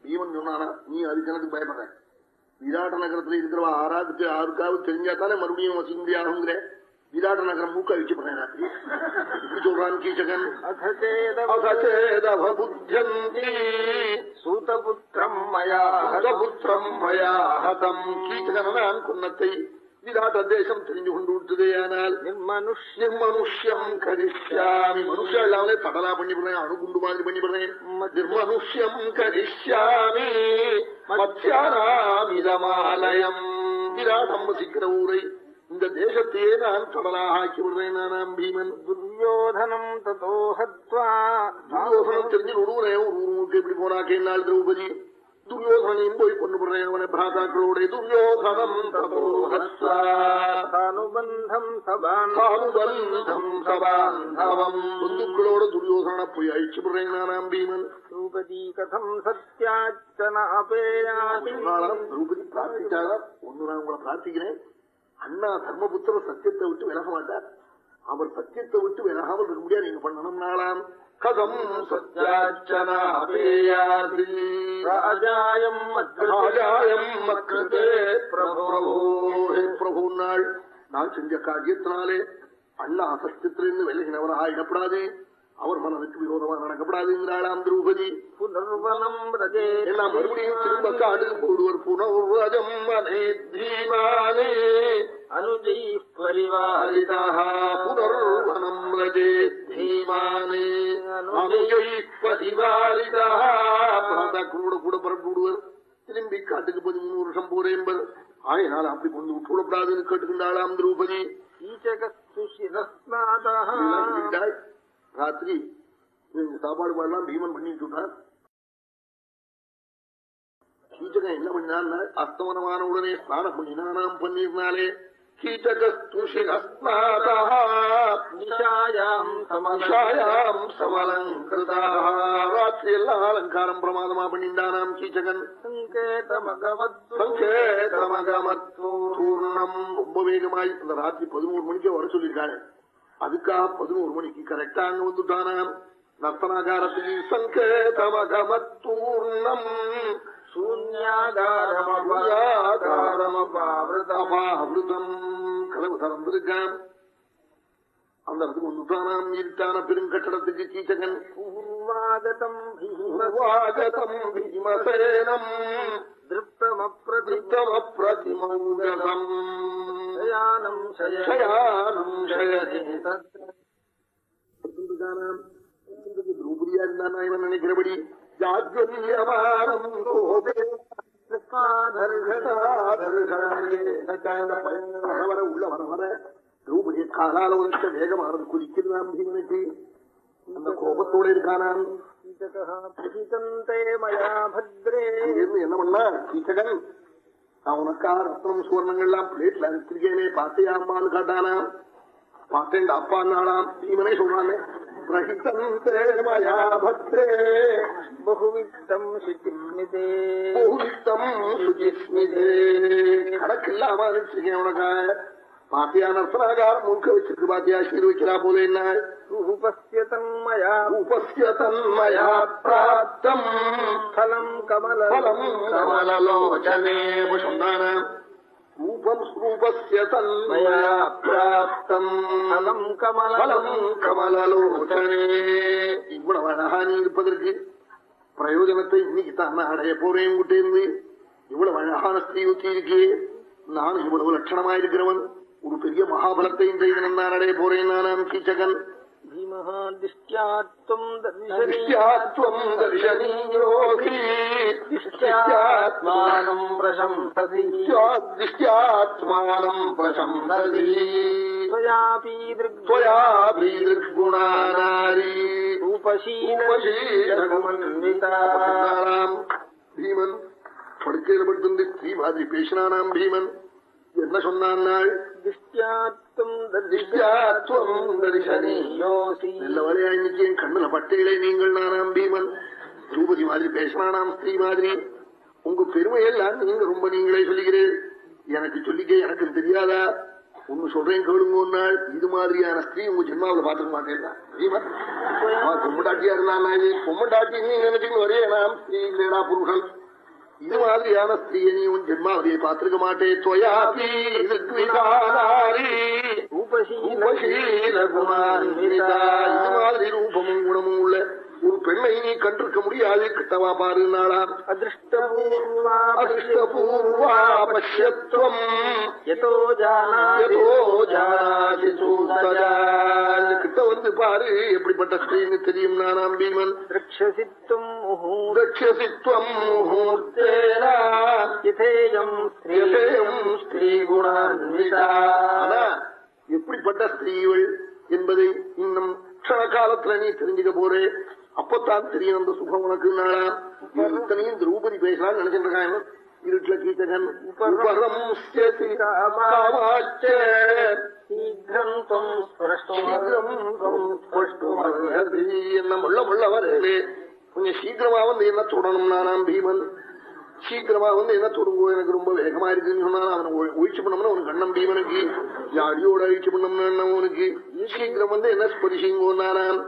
பீமன் சொன்னானா நீ அதுக்கு எனக்கு பயப்படுற விராட நகரத்துல இருக்கிறவ ஆறாவதுக்கு ஆறுக்காவது தெரிஞ்சா தானே மறுபடியும் வசந்தியாகுங்கிற விராட நகரம் மூக்க வச்சு பண்ண ராத்திரி. இப்படி சொல்றான் கீச்சகன். சூதபுத்திரம் மயா ஹதபுத்திரம் மயா ஹதம் கீச்சகன் நான் குன்னத்தை விராட்டதேசம் தெரிஞ்சு கொண்டு விட்டதேயானால் நிர்மனுஷ்யம் கரிஷ்யாமி. மனுஷ எல்லாமே படலா பண்ணி விடுறேன் அணுகுண்டு மாதிரி பண்ணி விடுறேன் நிர்மனுஷ்யம் கரிஷ்யாமி. மத்தியாராமிதமாலயம் விராட்டம் வசிக்கிற ஊரை இந்த தேசத்தையே நான் கடலாக ஆக்கி விடுறேன் நானாம் பீமன். துரியோதனம் ததோஹத்வா. துரியோதனம் தெரிஞ்சு ஒரு ஒரு ஊருக்கு எப்படி போனாக்கே நாள் திரௌபதி? துரியோதனையும் போய் கொண்டு போடுறேன் பிராதாக்களோட துரியோதனம் பந்துக்களோட துரியோதன போய் அழிச்சு போடுறேன் நானாம் பீமன். திரௌபதி கதம் சத்யாச்சனபேயாதிரௌபதி பிரார்த்திச்சாக ஒன்னு நான் உங்களை பிரார்த்திக்கிறேன். அண்ணா தர்மபுத்திர சத்தியத்தை விட்டு விலக மாட்டார் அவர் சத்தியத்தை விட்டு விலகாமல் இருக்க முடியாது நீங்க பண்ணணும் நாளாம். கதம் சத்யாச்சனாபேயாஜாயம் ராஜாயம் மக்கிருதே பிரபோஹே பிரபு. நாள் நான் செஞ்ச காரியத்தினாலே அண்ணா அசத்தியத்திலிருந்து விலகினவராக இடப்படாதே அவர் மனதுக்கு விரோதமா நடக்கப்படாதுங்கிறாளாம் திரௌபதி. புனர்வனம் எல்லாம் மறுபடியும் திரும்ப காடுக்கு போடுவர். புனர்வஜம் மனேத்ரீமானே அனுஜை பரிவாரிதாக புனர்வனம் ரஜே தீமானே. அனுஜை பரிவாரிதாக கூட கூட பரப்பு விடுவர் திரும்பி காட்டுக்கு பதிமூணு வருஷம் போறேன் ஆயினால் அப்படி கொண்டு விட்டுவிடப்படாதுன்னு கேட்டுக்கின்றாளாம் திரௌபதி. ராத்திரி சாப்பாடு பாடலாம் பீமன் பண்ணி விட்டுட்டான் கீச்சகன் என்ன பண்ணினான் அஸ்தமனமான உடனே ஸ்நானம் பண்ணினானாம் பண்ணிருந்தாலே அலங்காரம் பிரமாதமா பண்ணிண்டானாம் கீச்சகன். சங்கேதமகமத் ரொம்ப வேகமாய் அந்த ராத்திரி பதிமூணு மணிக்கு வர சொல்லியிருக்காங்க அதுக்காக பதினோரு மணிக்கு கரெக்டா அங்க வந்துட்டானாம் நர்த்தனாகாரத்துக்கு சங்கேதமகமத்தூர்ணம். கதவு திறந்திருக்கான் அந்த இடத்துக்கு வந்துட்டானாம். இருட்டான பெருங்கட்டடத்துக்கு கீச்சகன். பூர்வாகதம் பூர்வாகதம் பீமசேனம் திருப்தமப்பிரதிமௌகதம் சயானம் சயானம் சயதே. திரௌபதியா இருந்தானா இவன் நினைக்கிறபடி ஜாஜ்வல்யமானம் வர உள்ள வர வர திரௌபதிய காலால உனக்கு வேகமானது குதிக்கிறான் பீமனுக்கு அந்த கோபத்தோட இருக்கானான் என்ன பண்ணா கீச்சகன் நான் உனக்கா ரத்னம் சுவர்ணங்கள்லாம் பிளேட்ல அனுப்பிச்சிருக்கேனே பாத்தையாமான்னு காட்டானா? பார்த்தேன் அப்பான்னாலாம் பீமனே சொல்றானே. பிரகிதந்தே மயா பத்ரே. பகுவித்தம் சுச்சிமிதே பூரித்தம் சுஜிஸ்மிதே கணக்கில்லாம அனுப்பிச்சிருக்கேன் உனக்காக பாத்தியா நர்த்தனாகாரம் முழுக்க வச்சிருக்கு பாத்தியா சீர் வைக்கிறா போல என்ன ரூபஸ்ய தன்மயா உபஸ்ய தன்மயா பிராப்தம் ஃபலம் கமல பலம் கமலலோச்சனே சொன்னான ரூபம் ரூபஸ்ய தன்மயா பிராப்தம் ஃபலம் கமல பலம் கமலலோச்சனே இவ்வளவு அழகா நீ இருப்பதற்கு பிரயோஜனத்தை இன்னைக்கு தான் நான் அடைய போறேன் உங்ககிட்ட இருந்து இவ்வளவு அழகான ஸ்திரீ ஊத்தி இருக்கே நான் இவ்வளவு லட்சணமா இருக்கிறவன் ஒரு பெரிய மகாபலத்தை இன்றைய தினம் நான் அடைய போறேன். நானாம் கீச்சகன். பீமன் படுக்கையில் படுத்திருந்து ஸ்ரீ மாதிரி பேசினானாம் பீமன். என்ன சொன்னாள் நல்ல வரையா நிச்சயம் கண்ணுல பட்டையிலே நீங்கள் நானாம் பீமன் திரௌபதி மாதிரி பேசினானாம் ஸ்திரீ மாதிரி. உங்க பெருமையெல்லாம் நீங்க ரொம்ப நீங்களே சொல்லுகிறேன் எனக்கு சொல்லிக்க எனக்கு தெரியாதா? ஒன்னு சொல்றேன் கேளுங்க இது மாதிரியான ஸ்திரீ உங்க ஜென்மாவில பாத்துக்க மாட்டேன் பொம்மட்டாட்டியா இருந்தா பொம்மட்டாட்டி நீ நினைச்சுன்னு வரையே நாம் ஸ்திரீ இல்லைடா புருஷன். இது மாதிரியான ஸ்திரீயை நீ உன் ஜென்மாவதியை பார்த்திருக்க மாட்டே. துவயாபி இது மாதிரி ரூபமும் குணமும் உள்ள ஒரு பெண்ணை நீ கண்டிருக்க முடியாது கிட்டவா பாரு நாளாம் அதிருஷ்டபூர்வா பசியத்துவம் கிட்ட வந்து பாரு எப்படிப்பட்ட ஸ்ரீன்னு தெரியும் நானாம் பீமன். ரட்சசித்துவம் ரட்சசித்துவம் முகூர்த்தேயம் ஸ்ரீகுணான்விதா எப்படிப்பட்ட ஸ்திரீவள் என்பதை இன்னும் க்ஷண காலத்துல நீ தெரிஞ்சுக்க போறேன் அப்பத்தான் தெரியும் அந்த சுகம் உனக்குன்னாளா இவன் இத்தனையும் திரௌபதி பேசலாம்னு நினைச்சிட்டு இருக்காங்க இருட்டுல கீச்சகன் என்ன முள்ள முள்ள வரலே கொஞ்சம் சீக்கிரமா வந்து என்ன தொடணும் நானாம் பீமன். சீக்கிரமா வந்து என்ன தொடங்குவோ எனக்கு ரொம்ப வேகமா இருக்குன்னு சொன்னாலும் அவனை ஒழிச்சு பண்ணோம்னா அவனுக்கு கண்ணம் பீமனுக்கு அடியோட அழிச்சு பண்ணோம்னா அவனுக்கு? சீக்கிரம் வந்து என்ன ஸ்பரிசிங்கோன்னாரான்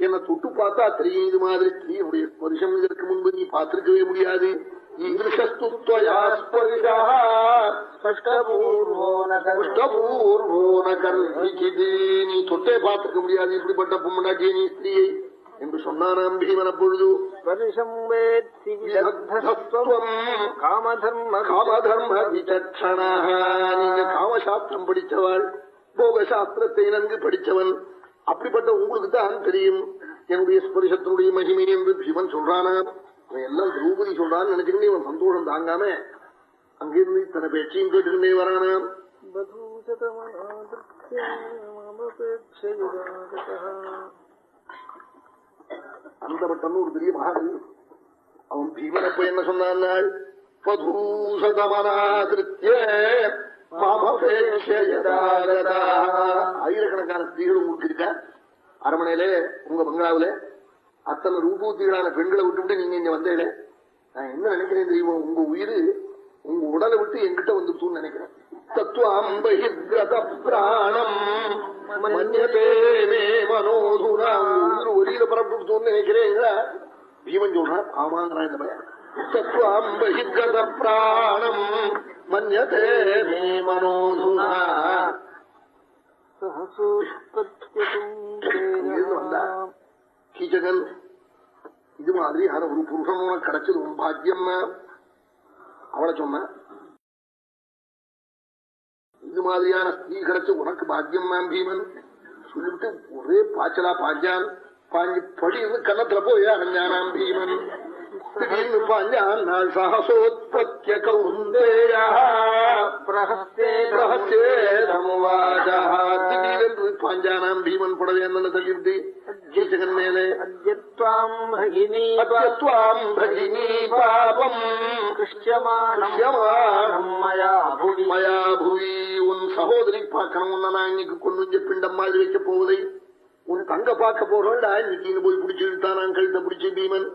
என்ன தொட்டு பார்த்தா தெரியும் இது மாதிரி ஸ்திரீனுடைய ஸ்பரிசம் இதற்கு முன்பு நீ பார்த்திருக்கவே முடியாது. நீ தொட்டே பார்த்திருக்க முடியாது. இப்படிப்பட்ட பொம்மண்டாக்கிய நீ ஸ்திரீயை. என்று சொன்னானாம் பீமன் அப்பொழுது காமசாஸ்திரம் படித்தவாள் போகசாஸ்திரத்தை நன்கு படித்தவன். அப்படிப்பட்ட உங்களுக்கு தான் தெரியும். என்னுடைய ஸ்பரிசத்தினுடைய மகிமை என்று பீமன் சொல்றானா? அவன் எல்லாம் திரௌபதி சொல்றான்னு நினைச்சுக்கிட்டே இவன் சந்தோஷம் தாங்காம அங்கிருந்து தன பேச்சையும் கேட்டுக்கிட்டே வரானாம் பதூசதமாதிருத்தேமபேட்சயுதாகதா பட்டம் ஒரு பெரிய மகான். அவன் பீமன் அப்ப என்ன சொன்னான் ஆயிரக்கணக்கான ஸ்திரீகள் உங்களுக்கு இருக்கா? அரமனையிலே உங்க பங்களாவில. அத்தனை ரூபூத்திகளான பெண்களை விட்டுவிட்டு நீங்க இங்க வந்தேன் நான் என்ன நினைக்கிறேன் தெரியுமா? உங்க உயிர் உங்க உடலை விட்டு என்கிட்ட வந்துருச்சுன்னு நினைக்கிறேன். தத்துவம் பகிர்கத பிராணம் மன்யதே மே மனோதுரா ஒலியில பரப்பிட்டுன்னு நினைக்கிறேங்களா பீமன் சொல்றான் ஆமாங்கிறான் இந்த பையன் தத்துவம் பகிர்கத பிராணம் மன்யதே மே மனோதுரா கீச்சகன் இது மாதிரி ஒரு புருஷன் உனக்கு கிடைச்சது உன் பாக்கியம்னா அவளை சொன்ன இது மாதிரியான ஸ்திரீ கிடைச்சு உனக்கு பாக்கியம் மேம் பீமன். சொல்லிவிட்டு ஒரே பாய்ச்சலா பாஞ்சான் பாஞ்சு படி இருந்து கன்னத்துல போய் அடைஞ்சானாம் பீமன். பாஞ்சானாம் பீமன் புடவை என்ன தள்ளிவிட்டு கீச்சகன் மேலே பாபம் மயா புவி உன் சகோதரி பார்க்கணும் நான் இன்னைக்கு கொண்டு பிண்டம் மாதிரி வைக்க போவதை உன் தங்க பார்க்க போறோம்டா. இங்க போய் பிடிச்சு இழுத்தான் கழுத்த பிடிச்சு பீமன்.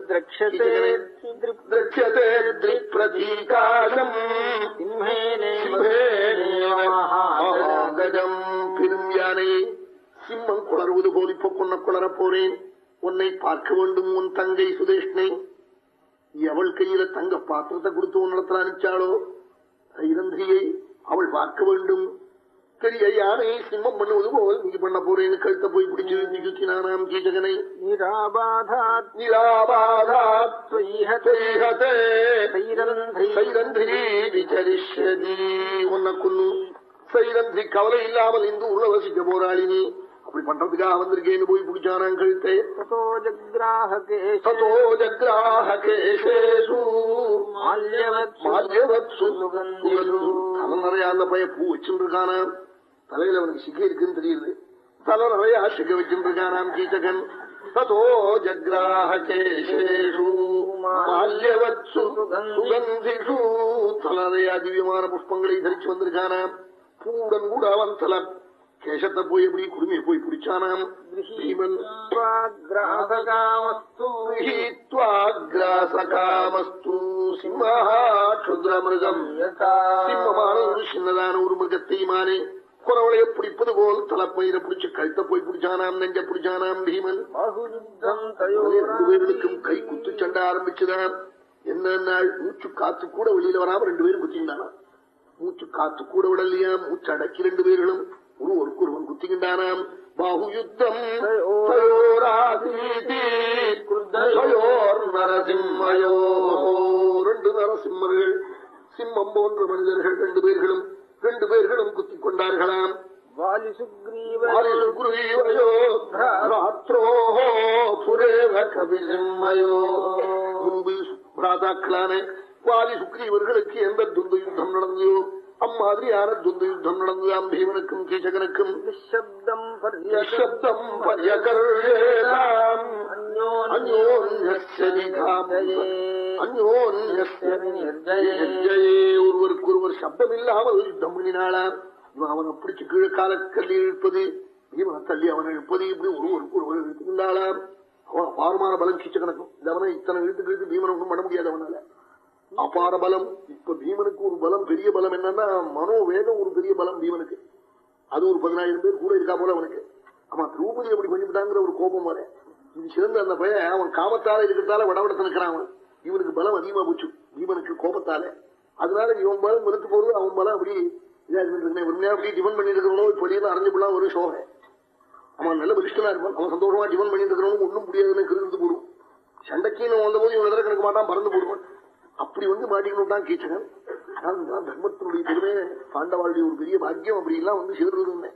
கஜம் பெரும் யானை. சிம்மம் குளறுவது போல் இப்ப கொன்ன குளரப் போறேன். உன்னை பார்க்க வேண்டும் உன் தங்கை சுதேஷ்னை எவள் கையில தங்க பாத்திரத்தை கொடுத்து உன்னிடத்துல அனுப்பிச்சாளோ தைரந்திரியை அவள் பார்க்க வேண்டும். பெரிய யானை சிம்மம் பண்ணுவது போல் நீ பண்ண போறேன்னு கழுத்த போய் பிடிச்சு நிகுத்தினானாம் கீச்சகனை நிராபாதாத் நிராபாதாத் சைரந்திரி விசரிஷதி உன்னை கொன்னு. சைரந்திரி கவலை இல்லாமல் இந்து உள்ள வசிக்க போராளினி அப்படி பண்றதுக்காக வந்திருக்கேன்னு போய் பிடிச்சானான் கழுத்தை. ததோ ஜக்ராஹகேஷேஷு மால்யவத் மால்யவத் சுகந்தி தலை நிறைய அந்த பைய பூ வச்சுருக்கானா தலையில அவனுக்கு சிகை இருக்குன்னு தெரியுது. தலை நிறைய சிகை வச்சுருக்கானாம் கீச்சகன். ததோ ஜக்ராஹகேஷேஷு மால்யவத் சுகந்திஷு தலை நிறைய திவ்யமான புஷ்பங்களை தரிச்சு வந்திருக்கானாம் பூடன் கூட அவன் தலை. கேசத்தை போய் எப்படி குடுமையை போய் பிடிச்சானாம்? பீமன் சிம்மமான ஒரு சின்னதான ஒரு மிருகத்தை மானே குறவளைய பிடிப்பது போல் தலைப்பயிர பிடிச்சு கழுத்த போய் பிடிச்சானாம் நெஞ்ச பிடிச்சானாம் பீமன். பாகுயுத்தம் ரெண்டு பேர்களுக்கும் கை குத்து சண்டை ஆரம்பிச்சுதான். என்ன நாள்? மூச்சு காத்து கூட வெளியில வராம ரெண்டு பேரும் குத்திக்கிட்டானா? மூச்சு காத்து கூட விடலையா? மூச்சு அடக்கி ரெண்டு பேர்களும் ஒரு ஒருக்கு ஒருவன் குத்திக்கிட்டானாம். பாகு யுத்தம் நரசிம்மயோ. ரெண்டு நரசிம்மர்கள் சிம்மம் போன்ற மனிதர்கள் ரெண்டு பேர்களும் ரெண்டு பேர்களும் குத்திக் கொண்டார்களாம். முன்பு பிராதாக்களான வாலி சுக்ரீவர்களுக்கு எந்த துந்த யுத்தம் நடந்ததோ அம்மாதிரியான துந்த யுத்தம் நடந்ததாம் பீமனுக்கும் கீச்சகனுக்கும். ஒருவருக்கு ஒருவர் சப்தம் இல்லாமல் யுத்தம் பண்ணினாளாம் இவன் அவனை பிடிச்சு கீழே கால கல்லி இழுப்பது பீமனை தள்ளி அவனை இழுப்பது இப்படி ஒருவருக்கு ஒருவர் இழுத்துக்கின்றாளாம் அவன் அபாரமான பலம் கீச்ச கணக்கும் இந்த அவனை இத்தனை இழுத்து இழுத்து பீமனை ஒன்றும் பண்ண முடியாது அவனால. அபார பலம். இப்ப பீமனுக்கு ஒரு பலம் பெரிய பலம் என்னன்னா மனோவேகம் ஒரு பெரிய பலம் பீமனுக்கு. அது ஒரு பதினாயிரம் பேர் கூட இருக்கா போல அவனுக்கு. ஆமா திரௌபதி எப்படி பண்ணிவிட்டாங்கிற ஒரு கோபம் வர இது சிறந்த அந்த பையன் அவன் காமத்தால இருக்கிறதால வடவடத்து நிற்கிறான் அவன். இவனுக்கு பலம் அதிகமா போச்சு. பீமனுக்கு கோபத்தால. அதனால இவன் பலம் வெறுத்து போறது அவன் பலம் அப்படி இதா இருந்துட்டு உண்மையா அப்படி டிபன் பண்ணிட்டு இருக்கிறவனோ இப்ப வெளியில அறிஞ்சு போலாம் ஒரு சோகை. அவன் நல்ல பலிஷ்டனா இருப்பான். அவன் சந்தோஷமா டிபன் பண்ணிட்டு இருக்கிறவனும் ஒண்ணும் முடியாதுன்னு கிருந்து போடும். சண்டைக்கு நான் வந்தபோது இவன் எதிர கணக்கு மாட்டான் பறந்து போடுவான். அப்படி வந்து மாட்டிக்கணும் தான் கீச்சகன் அதாவது தர்மத்தினுடைய பெருமை பாண்டவாளுடைய ஒரு பெரிய பாக்கியம் அப்படி எல்லாம் வந்து சேர்ந்து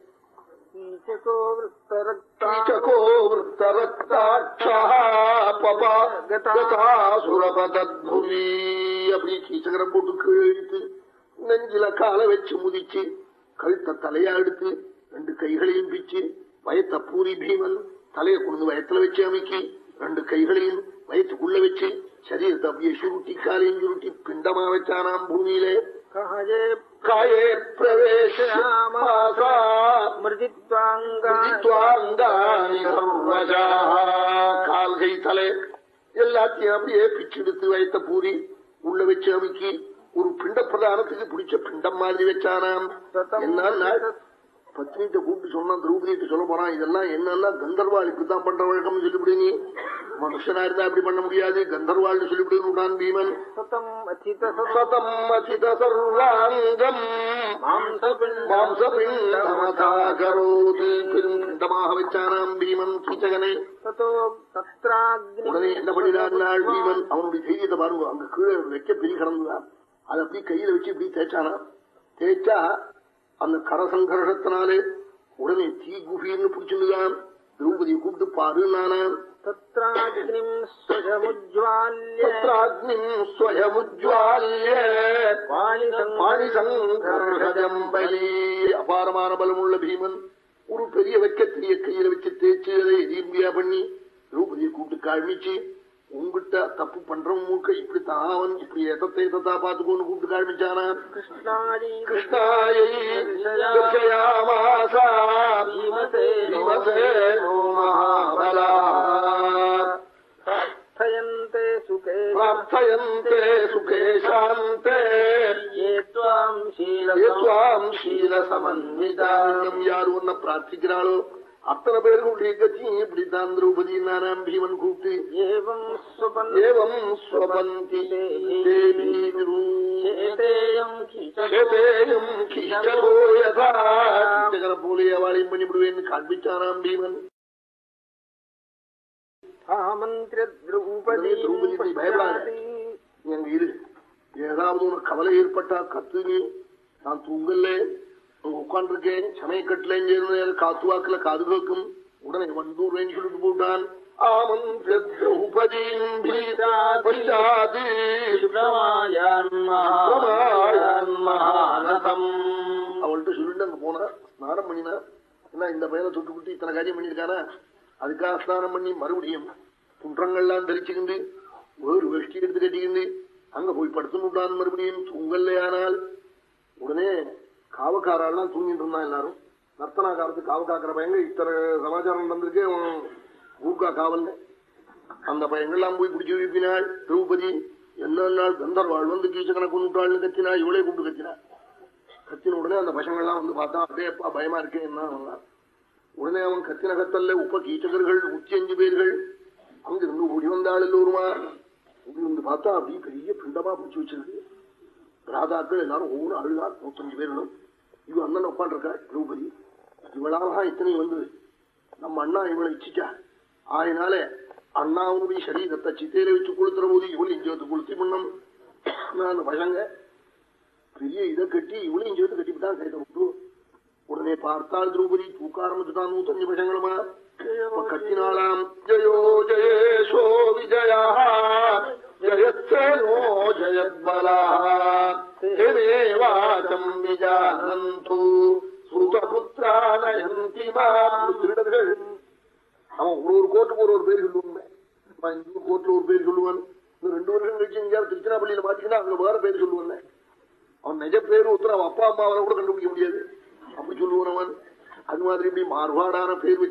கீச்சகோ அப்படி கீச்சகரை போட்டு கீழே நெஞ்சில காலை வச்சு முதிச்சு கழுத்த தலையா எடுத்து ரெண்டு கைகளையும் பிச்சு வயத்த பூரி பீமன் தலையை கொண்டு வயத்துல வச்சு அமைக்கி ரெண்டு கைகளையும் வயத்துக்குள்ள வச்சு சரீர தவ்யசுருட்டிக்காலேயும் சுருட்டி பிண்டமா வச்சானாம் பூமியிலே காயே கால்கை தலை எல்லாத்தையும் அப்படியே பிச்செடுத்து வைத்த பூரி உள்ள வச்சு அமைக்கி ஒரு பிண்ட பிரதானத்துக்கு பிடிச்ச பிண்டம் மாதிரி வச்சானாம் என்ன பத்னிட்ட கூப்பிட்டு சொன்னா திரௌபதிட்டு சொல்ல போறான் இதெல்லாம் என்னன்னா கந்தர்வாள் இப்படித்தான் பண்ற வழக்கம் சொல்லிவிடு நீ. மனுஷனா இருந்தா அப்படி பண்ண முடியாது. கந்தர்வாள்னு சொல்லிவிடுன்னு பீமன். பிண்டமாக வச்சானாம் பீமன் கீச்சகனை உடனே என்ன பண்ணினான் பீமன்? அவனுடைய தைரியத்தை பாருங்க. அங்க கீழே வைக்க பிரி கடந்துதான் அதை அப்படி கையில வச்சு இப்படி தேய்ச்சானா? தேய்ச்சா அந்த கரசங்கர்ஷத்தினாலே உடனே தீ குஃபின்னு பிடிச்சிருந்தான். திரௌபதியை கூப்பிட்டு பாரு நானான் அபாரமான பலமுள்ள பீமன் ஒரு பெரிய வெக்கத்திரிய கையில வச்சு தேய்ச்சி அதை எதிர்பியா பண்ணி திரௌபதியை கூப்பிட்டு காழ்மிச்சு உங்ககிட்ட தப்பு பண்றவன் மூக்க இப்படித்தான் அவன் இப்படி ஏதத்தை ஏதத்தா பாத்துக்கோன்னு கூப்பிட்டு காமிச்சானா? யாரு ஒன்ன பிரார்த்திக்கிறாளோ அத்தனை பேர்களுடைய கட்சியும் இப்படித்தான் திரௌபதி நாராம் பீமன் கூப்பிட்டு போலே வாழையும் பண்ணிவிடுவேன் காண்பிச்சாராம் பீமன். ஏதாவது உனக்கு கவலை ஏற்பட்டா கத்துங்க. நான் தூங்கல்ல. உட்காந்துருக்கேன் சமயக்கட்டுல இருந்து காத்து வாக்குல காது கேட்கும். உடனே வந்தூர்வேன்னு சொல்லிட்டு போட்டான். அவள்கிட்ட சொல்லிட்டு அங்க போனா ஸ்நானம் பண்ணினா. என்ன இந்த பையனை தொட்டு விட்டு இத்தனை காரியம் பண்ணிருக்கானா அதுக்காக ஸ்நானம் பண்ணி மறுபடியும் குன்றங்கள்லாம் தரிச்சுக்கிண்டு ஒரு வேஷ்டி எடுத்து கட்டிக்கிண்டு அங்க போய் படுத்துனுட்டான் மறுபடியும் தூங்கல்லையானால் உடனே காவக்காரெல்லாம் தூங்கிட்டு இருந்தான் எல்லாரும். நர்த்தனாக்காரத்து காவு காக்கிற பையங்க இத்தனை சமாச்சாரம் நடந்திருக்கே. அவன் ஊர்கா காவல்ல. அந்த பையங்கள்லாம் போய் பிடிச்சி வைப்பினாள். திரௌபதி என்ன நாள் கந்தர்வாள் வந்து கீச்சக்கனை கொண்டுட்டாள்னு கத்தினா இவளே கூப்பிட்டு கத்தினா கத்தின உடனே அந்த பசங்கள்லாம் வந்து பார்த்தா அப்படியேப்பா பயமா இருக்கேன் என்ன உடனே அவன் கத்தின கத்தல்ல உப்ப கீச்சகர்கள் உச்சி அஞ்சு பேர்கள் அங்கிருந்து ஓடி வந்தாள் எல்லோருமா. ஓடி வந்து பார்த்தா அப்படியே பெரிய பிண்டமா பிடிச்சி வச்சிருக்கு. ராதாக்கள் எல்லாரும் ஒவ்வொரு அழுதான் நூத்தஞ்சு பேர்களும் இவ அண்ணன் உட்காந்துருக்கா திரௌபதி. இவளாலதான் இத்தனை வந்தது நம்ம அண்ணா இவளை இச்சிச்சா ஆயினால அண்ணாவுடைய சரீரத்தை சித்தையில வச்சு கொளுத்துற போது இவளும் வந்து கொளுத்தி பண்ணம் அந்த பசங்க பெரிய இதை கட்டி இவளையும் சேர்த்து கட்டிவிட்டான் கைதை விட்டு உடனே பார்த்தாள் திரௌபதி தூக்க ஆரம்பிச்சுட்டான் நூத்தஞ்சு பசங்களுமா கத்தினாளாம் ஜயோ ஜயேஷோ விஜயா ஜயத்சேனோ ஜயத்பலா தேவேவாச்சம் சுதபுத்திரானயந்தி மாம் திருடர்கள் அவன் ஒரு ஒரு கோட்டுக்கு ஒரு ஒரு பேர் சொல்லுவான் இந்த ஊர் ஒரு பேர் சொல்லுவான் இன்னும் ரெண்டு வருஷம் கழிச்சு எங்கேயாவது திருச்சிராப்பள்ளியில பாத்தீங்கன்னா அங்க வேற பேர் சொல்லுவான் அவன் நிஜ பேர் ஒருத்தர் அவன் அப்பா அம்மாவை கூட கண்டுபிடிக்க முடியாது. அப்படி சொல்லுவான் அவன் அது மாதிரி இப்படி பேர்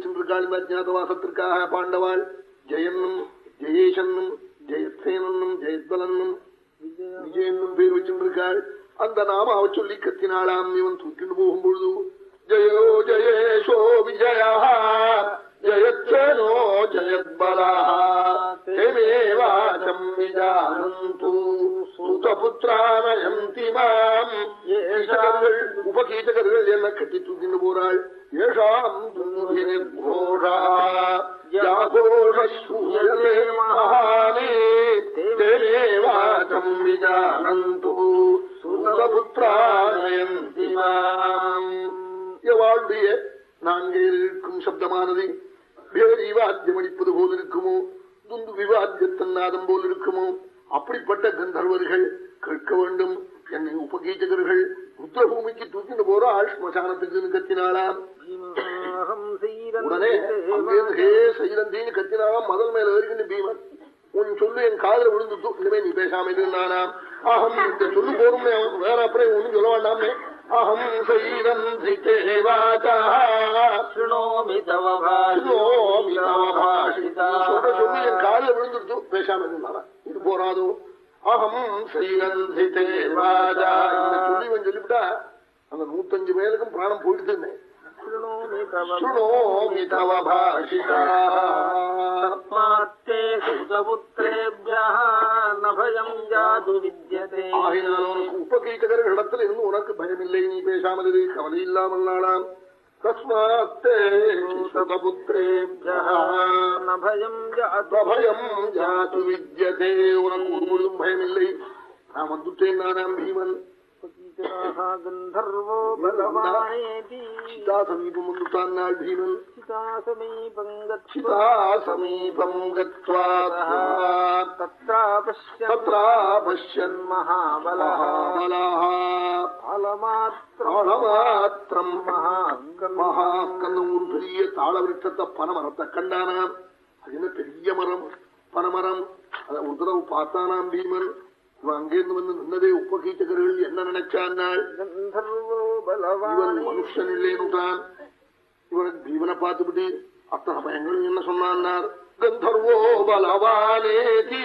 இந்த அஜாதவாசத்திற்காக பாண்டவாள். ஜெயன்னும் ஜெயேஷன்னும் ஜெயத்சேனன்னும் ஜெயத்பலன்னும் விஜயன்னும் பேர் வச்சுருக்காள் அந்த நாம அவ சொல்லி கத்தினாளாம். இவன் தூக்கிட்டு போகும்பொழுது ஜயோ ஜயேஷோ விஜயா! ஜயத்சேனோ ஜயத்பலா தேவேவாச்சம் விஜானந்து சுதபுத்திரானயந்தி மாம் கீச்சகர்கள் உபகீச்சகர்கள் என்ன கட்டி தூக்கிட்டு போறாள் ஏஷாம் துன்பிர்கோஷா யாகோஷூயலே மகானே தேவேவாச்சம் விஜானந்து சுதபுத்திரானயந்தி மாம் எவாளுடைய நான்கே இருக்கும் சப்தமானது வேறு வாத்தியம் அடிப்பது போல் இருக்குமோ? துந்து விவாத்தியத்தன் நாதம் போல் இருக்குமோ? அப்படிப்பட்ட கந்தர்வர்கள் கேட்க வேண்டும். என்னை உபகீச்சகர்கள் ருத்ரபூமிக்கு தூக்கிட்டு போற ஆள் ஸ்மசானத்துக்கு கத்தினாளாம் உடனே ஹே சைலந்தின்னு கத்தினாலாம் மதல் மேல ஏறிக்கிட்டு பீமன். உன் சொல்லு என் காதல விழுந்துட்டு இனிமே நீ பேசாம இருந்தானாம் அகம் இந்த சொல்லு போறோம்னே வேற அப்புறம் ஒண்ணும் சொல்ல அஹம் சைவந்திருணோமி தவ பாஷோமி தவ பாஷிதா சொல்ற சொல்லி என் காலில் விழுந்துருத்து பேசாம இருந்தாரா இது போராதோ அஹம் சைவந்திருவாஜா சொல்லி சொல்லிவிட்டா அந்த நூத்தஞ்சு மேலுக்கும் பிராணம் போயிட்டு இருந்தேன் शृणोमि तव சுணோமி தவ பாஷிதா तस्मात्ते सुतपुत्रेभ्यः न भयम् जातु विद्यते ஆகினால் உனக்கு உபகீட்டகர்களிடத்தில் இருந்து உனக்கு பயமில்லை நீ பேசாமல் இரு கவலை இல்லாமல் நாளாம் தஸ்மாத்தே சுதபுத்திரேபியः न भयम् जातु பயம் ஜாது வித்யதே உனக்கு ஒரு பொழுதும் பயமில்லை நான் வந்துட்டேன் நானாம் பீமன் சமீபம் வந்துட்டான் நாள் பீமன் சமீபம் தத்ராபஷ்யன் மகாபலமாத்திரம் மகாக்கண்ணம் ஒரு பெரிய தாள விருட்சத்தை பனமரத்தை கண்டானான் அது என்ன பெரிய மரம் பனமரம் அதை ஒரு தடவை பார்த்தானாம் பீமன் இவன் அங்கிருந்து வந்து நின்னதே உப்பகீச்சகர்கள் என்ன நினைச்சான்னாள் இவன் மனுஷன் இல்லேனுட்டான் இவன் ஜீவனை பார்த்துவிட்டு அத்தனை பயங்களும் என்ன சொன்னான்னார் கந்தர்வோ பலவானேதி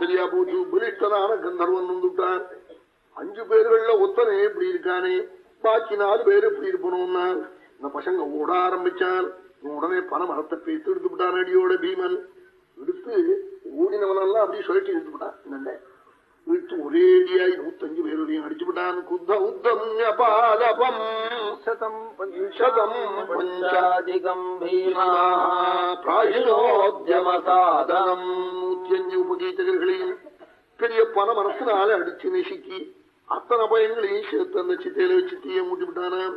சரியா போச்சு பலிஷ்டனான கந்தர்வன் வந்துட்டான் அஞ்சு பேர்கள்ல ஒத்தனே இப்படி இருக்கானே. பாக்கி நாலு பேர் இப்படி இருப்பணும்னா இந்த பசங்க ஓட ஆரம்பிச்சான். உடனே பண மரத்தை பேத்து எடுத்து விட்டான் அடியோட பீமன். எடுத்து ஊடினவனெல்லாம் அப்படியே ஷர்ட் இழுத்து விட்டான் என்னென்ன இழுத்து ஒரேடியாய் நூத்தஞ்சு பேருடையும் அடிச்சு விட்டான் குத்த உத்தம் அபாலபம் சதம் பஞ்சதம் பஞ்சாதிகம் பிராயினோத்தியம சாதனம் நூத்தி அஞ்சு உபகீதகர்களையும் பெரிய பண மனத்தினால அடிச்சு நெசிக்கி அத்தனை பயங்களையும் சேர்த்து அந்த சித்தையில வச்சு தீய மூட்டி விட்டானான்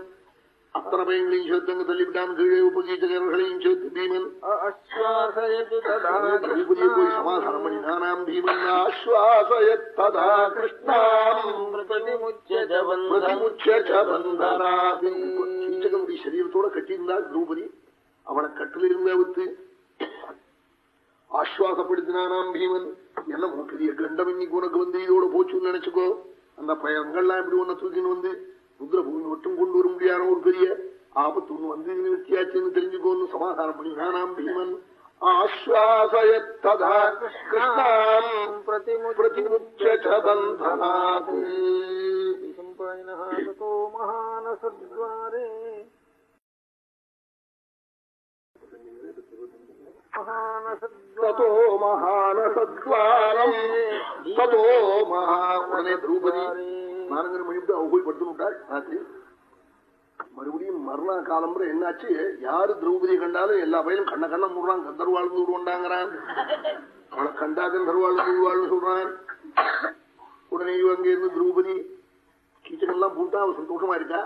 അപ്രമയങ്ങളെയും ചേർത്തങ്ങ് തള്ളിവിടാൻ കീഴെ ഉപഗീതകരകളെയും ചേർത്ത് ഭീമൻ സമാധാനം ഭീമൻ ആശ്വാസയത്തീച്ചകനുടി ശരീരത്തോടെ കെട്ടിയിരുന്നാൽ ദ്രൗപതി അവളെ കട്ടിലിരുന്ന വിത്ത് ആശ്വാസപ്പെടുത്തിനാനാം ഭീമൻ. എന്നെ നോക്കിയ கண்டம் இன்னைக்கு உனக்கு வந்து இதோட போச்சுன்னு நினைச்சுக்கோ அந்த பயங்கள்லாம் எப்படி உன்னை ருத்ரபூமி மட்டும் கொண்டு வர முடியாத ஒரு பெரிய ஆபத்து ஒண்ணு வந்து நிறுத்தியாச்சுன்னு தெரிஞ்சுக்கோன்னு சமாதானம் பண்ணினானாம் பீமன் ஆஸ்வாசயத்ததா கிருஷ்ணாம் प्रतिमुच्य பிரதிமுச்ச பந்தனாத் सम्पायिनः ततो महानसद्वारे ததோ மகானசத்வாரம் ததோ அவ போய் படுத்துட்டாள் ராத்திரி மறுபடியும் மறுநா காலம்புற என்னாச்சு? யாரு திரௌபதியை கண்டாலும் எல்லா பயிலும் கண்ண கண்ண மூடுறான். கந்தர்வாழ்ந்து விடுவாண்டாங்கிறான் அவளை கண்டா கந்தர்வாழ்ந்து விடுவாள்னு சொல்றான். உடனே இவ அங்க இருந்து திரௌபதி கீச்சகன்லாம் போட்டா அவன் சந்தோஷமா இருக்கா?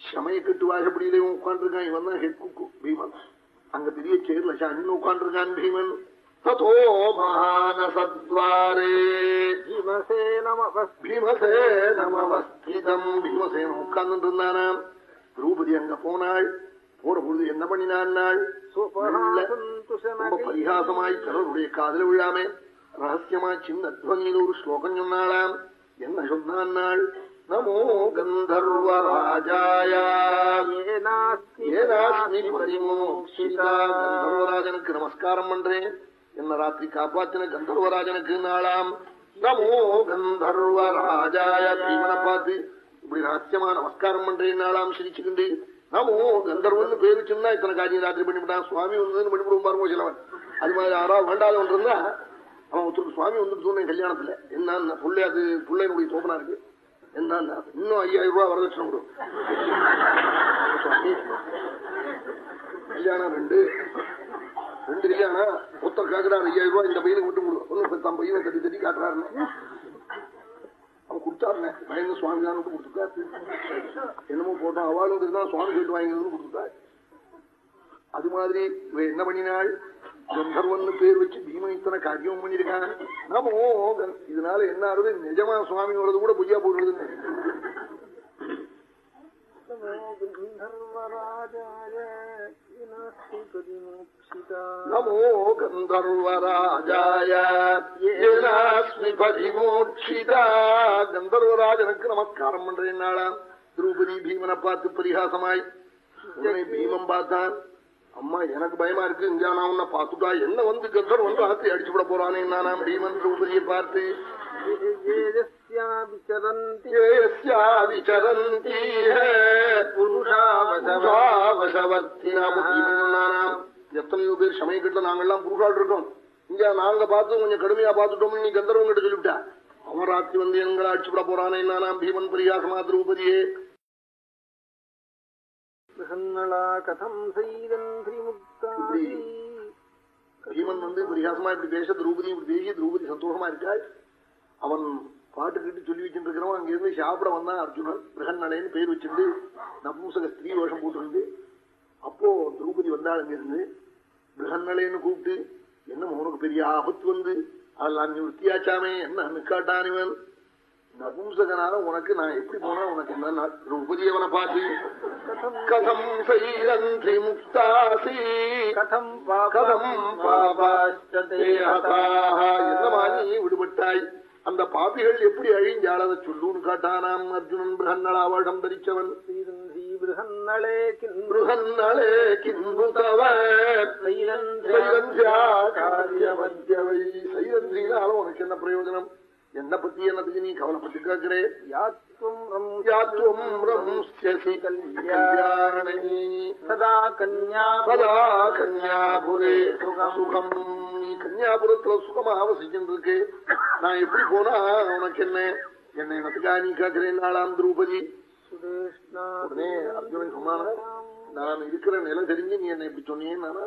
சமய கட்டு வாசப்படியில உட்காந்துருக்கான் இவன் தான் ஹெட் குக்கு பீமன். அங்க பெரிய சேர்ல சாணின்னு உட்காந்துருக்கான் பீமன். ததோ மகானசத்வாரே भीमसेनमवस् பீமசேனமவஸ்திதம் பீமசேனம் உட்கார்ந்து இருந்தானாம் திரௌபதி அங்க போனாள் போற பொழுது என்ன பண்ணினாள் ரொம்ப பரிகாசமாய் கரனுடைய காதல விழாமே ரகசியமா சின்ன துவனியில் ஒரு ஸ்லோகம் சொன்னாளாம் என்ன சொன்னாள் நமோ கந்தர்வராஜாய ஏனாஸ்மி பதிமோக்ஷிதா கந்தர்வராஜனுக்கு நமஸ்காரம் பண்றேன் என்ன ராத்திரி காப்பாத்தின கந்தர்வராஜனுக்கு நாளாம்? நமோ கந்தர்வராஜாய பீமனை பார்த்து இப்படி ராத்தியமா நமஸ்காரம் பண்றேன் நாளாம் சிரிச்சுக்கிண்டு நமோ கந்தர்வன் பேரு சொன்னா இத்தனை காரியம் ராத்திரி பண்ணிவிட்டான் சுவாமி வந்து பண்ணிவிடுவோம் பாருங்க சிலவன். அது மாதிரி யாராவது வேண்டாதவன் இருந்தா அவன் ஒருத்தருக்கு சுவாமி வந்துட்டு சொன்னேன் கல்யாணத்துல. என்ன புள்ளை அது பிள்ளைனுடைய தோப்பனா இருக்கு. என்ன இன்னும் ஐயாயிரம் ரூபாய் வரதட்சணை கொடு சுவாமி கல்யாணம் ரெண்டு. ரெண்டு கல்யாணம் ஒருத்தர் காக்குறாரு ஐயாயிரம் ரூபாய் இந்த பையனுக்கு விட்டு கொடுக்கும் ஒன்னும் பையனை தட்டி தட்டி காட்டுறாருன்னு. அவன் கொடுத்தாருனே பயந்து சுவாமி தான் கொடுத்துட்டாரு என்னமோ போட்டான் அவளும் இருந்தா சுவாமி கேட்டு வாங்கினதுன்னு கொடுத்துட்டாரு அது மாதிரி இவ என்ன பண்ணினாள்? கந்தர்வன் பேர் வச்சு பீமன் இத்தனை காரியம் பண்ணிருக்கான் நமோ கந்- இதனால என்ன ஆறுது நிஜமா சுவாமியோடது கூட பொய்யா போடுறதுன்னு गन्धर्वराजाय நமோ கந்தர்வராஜாய ஏனாஸ்மி பதிமோட்சிதா கந்தர்வராஜனுக்கு நமஸ்காரம் பண்றேன் நாளாம் திரௌபதி பீமனை பார்த்து பரிகாசமாய் உடனே பீமம் பார்த்தான் அம்மா எனக்கு பயமா இருக்கு இங்க நான் உன்னை பார்த்துட்டா என்ன வந்து கந்தர் வந்து ஆத்தி அடிச்சு விட போறானே நானாம் பீமன் திரௌபதியை பார்த்து ஏயஸ்யாவிச்சரந்தி புருஷாவசவர்த்தினாம் எத்தனையோ பேர் சமயக்கட்டுல நாங்கெல்லாம் புருஷால் இருக்கோம். இங்க நாங்க பார்த்து கொஞ்சம் கடுமையா பார்த்துட்டோம் நீ கந்தர்வம் கிட்ட சொல்லிவிட்டா? ராத்திரி வந்து எங்களை அடிச்சு விட போறானே நானாம் பீமன் பிரியாசமா திரௌபதியே. பீமன் வந்து பிரியாசமா இப்படி பேச திரௌபதி இப்படி பேசி திரௌபதி சந்தோஷமா இருக்காள். அவன் பாட்டு கிட்டு சொல்லி வச்சுட்டு இருக்கிறவன் அங்க இருந்து சாப்பிட வந்தான் அர்ஜுனன். பிரகன்னலைன்னு பேர் வச்சிருந்து நபூசக ஸ்திரீ வேஷம் போட்டிருந்து அப்போ திரௌபதி வந்தாள் அங்க இருந்து பிரகன்னலைன்னு கூப்பிட்டு என்ன உனக்கு பெரிய ஆபத்து வந்து? அதெல்லாம் நிவர்த்தியாச்சாமே என்ன நிக்காட்டான் இவன்? நபும்சகனால உனக்கு நான் எப்படி போனா உனக்கு என்ன திரௌபதி அவனை பார்த்து கதம் சைரந்தி முக்தாசி. கதம் கதம் பாபாச்சதே என்னமா நீ விடுபட்டாய்? அந்த பாப்பிகள் எப்படி அழிஞ்சாளத சொல்லுன்னு காட்டானாம் அர்ஜுனன் பிரகன்னளாவடம் தரிச்சவன். உனக்கு என்ன பிரயோஜனம்? என்ன பத்தி என்னத்துக்கு நீ கவலைப்பட்டு கேட்கிறே. சதா கன்யா சதா கன்யாபுரே சுகம் நீ கன்யாபுரத்துல சுகமா வசிச்சுருக்கு நான் எப்படி போனா உனக்கு என்ன என்ன எனத்துக்கா நீ கேட்கிறேன் நாளாம் திரௌபதி உடனே அர்ஜுனன் சொன்னானா நான் இருக்கிற நிலை தெரிஞ்சு நீ என்ன இப்படி சொன்னீன்னு நானா?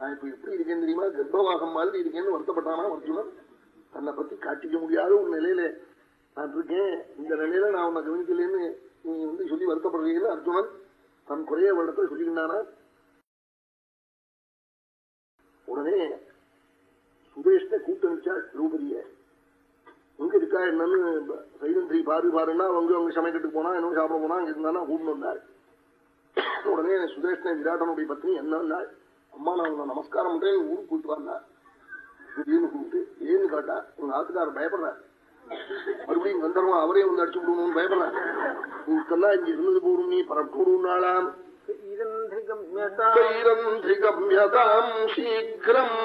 நான் இப்ப எப்படி இருக்கேன்னு தெரியுமா? கர்ப்பவாசம் மாதிரி இருக்கேன்னு வருத்தப்பட்டானா அர்ஜுனன்? தன்னை பத்தி காட்டிக்க முடியாத ஒரு நிலையில நான் இருக்கேன் இந்த நிலையில நான் உன்னை கவனிக்கலன்னு நீ வந்து சொல்லி வருத்தப்படுறீங்கன்னு அர்ஜுனன்? தன் குறைய வருடத்தில் சொல்லியிருந்தானா? உடனே சுதேஷ்ட கூட்டணிச்சா திரௌபதிய. எங்க இருக்கா என்னன்னு சைலந்திரி பாரு பாருன்னா அவங்க அவங்க சமைக்கிறதுக்கு போனா என்ன சாப்பிட போனா அங்க இருந்தானா கூட்டு வந்தாள் உடனே சுதேஷ்ண விராட்டனுடைய பத்னி என்ன அம்மா நான் உங்களை நமஸ்காரம் பண்றேன் ஊருக்கு கூப்பிட்டு வந்தா திடீர்னு கூப்பிட்டு ஏன்னு கேட்டா உங்க ஆத்துக்காரர் பயப்படுறாரு. மறுபடியும் கந்தர்வம் அவரே வந்து அடிச்சு விடுவோம்னு பயப்படுறார் நீக்கெல்லாம் இங்க இருந்தது போடும் நீ பரப்புடுனாலாம் சைரந்திரிகம்யதா சைரந்திரிகம்யதாம் சீக்கிரம்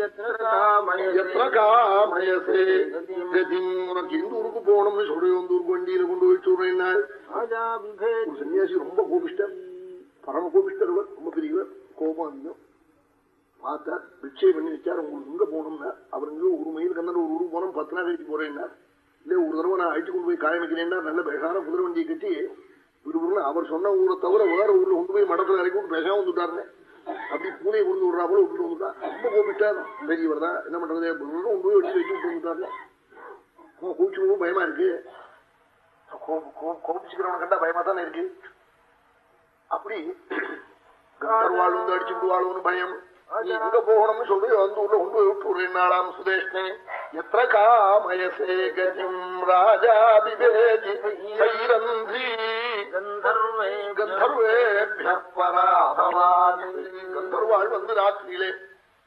யத்ர காமயசே எത്ര காமயசே கதிம் உனக்கு எந்த ஊருக்கு போகணும்னு சொல்றேன் அந்த ஊருக்கு வண்டியில கொண்டு போய் சொல்றேன் ராஜா விபேத் ஒரு சன்னியாசி ரொம்ப கோபிஷ்டர் பரம கோபிஷ்டர் இவர், ரொம்ப பெரியவர் கோபம் அதிகம் பார்த்தா பிக்ஷை பண்ணி வச்சார். உங்களுக்கு எங்க போகணும்னா? அவர் ஒரு மைல் கண்ணன் ஒரு ஊருக்கு போனோம். பத்து நாள் கழிச்சு போறேன்னா. இல்ல ஒரு தடவை நான் அழைச்சு கொண்டு போய் காயமைக்கிறேன்னா நல்ல பேசான குதிரை வண்டியை கட்டி ஒரு ஊர்ல அவர் சொன்ன ஊரை தவிர வேற ஊர்ல கொண்டு போய் மடத்துல இறக்கி விட்டு பேசாம வந்துட்டாருன்னு. அப்படி பூனையை கொண்டு விடுறா போல விட்டு. வந்துட்டா ரொம்ப கோபிட்டார். பெரியவர் தான். என்ன பண்றது? கொண்டு போய் வண்டி வச்சு விட்டு வந்துட்டாருன்னு. கூச்சு பயமா இருக்கு. கோபிச்சுக்கிறவனை கண்டா பயமா தானே இருக்கு? அப்படி கந்தர்வாள் வந்து அடிச்சு விடுவாளுன்னு பயம். நீ எங்க போகணும்னு சொல்லி வந்து ஊர்ல கொண்டு போய் விட்டு நாளாம் சுதேஷ்ணே? எത്ര காமயசே கஜம் ராஜா பராபவான். கந்தர்வாள் வந்து ராத்திரியிலே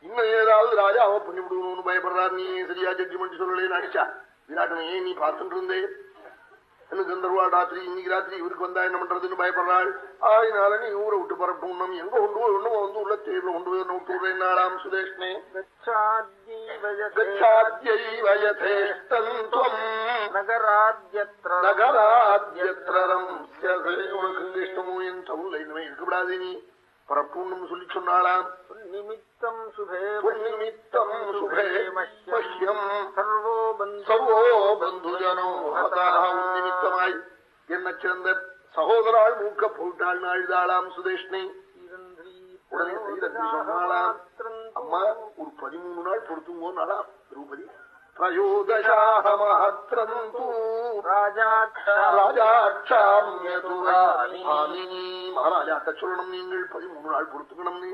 இன்னும் ஏதாவது ராஜாவை பண்ணி விடுவணும்னு பயப்படுறார். நீ சரியா ஜட்ஜ்மெண்ட் சொல்லலேன்னு அடிச்சா விராட்டனை ஏன் நீ பார்த்துட்டு இருந்தே. என்ன கந்தர்வாள் ராத்திரி இன்னைக்கு ராத்திரி இவருக்கு வந்தா என்ன பண்றதுன்னு பயப்படுறாள்? ஆயினால நீ ஊரை விட்டு பரப்பணும் எங்க கொண்டு போய் ஒண்ணும் வந்து உள்ள தேர்ல கொண்டு போய் விட்டு விடுறேன்? நாளாம் சுதேஷ்னே. உனக்கு இஷ்டமோ என் சவுல்ல இனிமே இருக்கக்கூடாது நீ. பரப்புண்ணும் சொல்லி சொன்னாளாம். நிமித்தம் சுபே நிமித்தம் சுபே மஹ்யம். சர்வோ சர்வோ பந்துஜனோ நிமித்தமாய் என்ன சிறந்த சகோதராள் மூக்க போட்டாள் நாழ்தாளாம் சுதேஷ்ணி. உடனே சொன்னாளாம் அம்மா ஒரு பதிமூணு நாள் பொறுத்துங்கோ நாளா திரௌபதி த்ரயோதசாக மஹத்ரந்து மகாராஜாட்ட சொல்லணும் நீங்கள் பதிமூணு நாள் பொறுத்துக்கணும்னு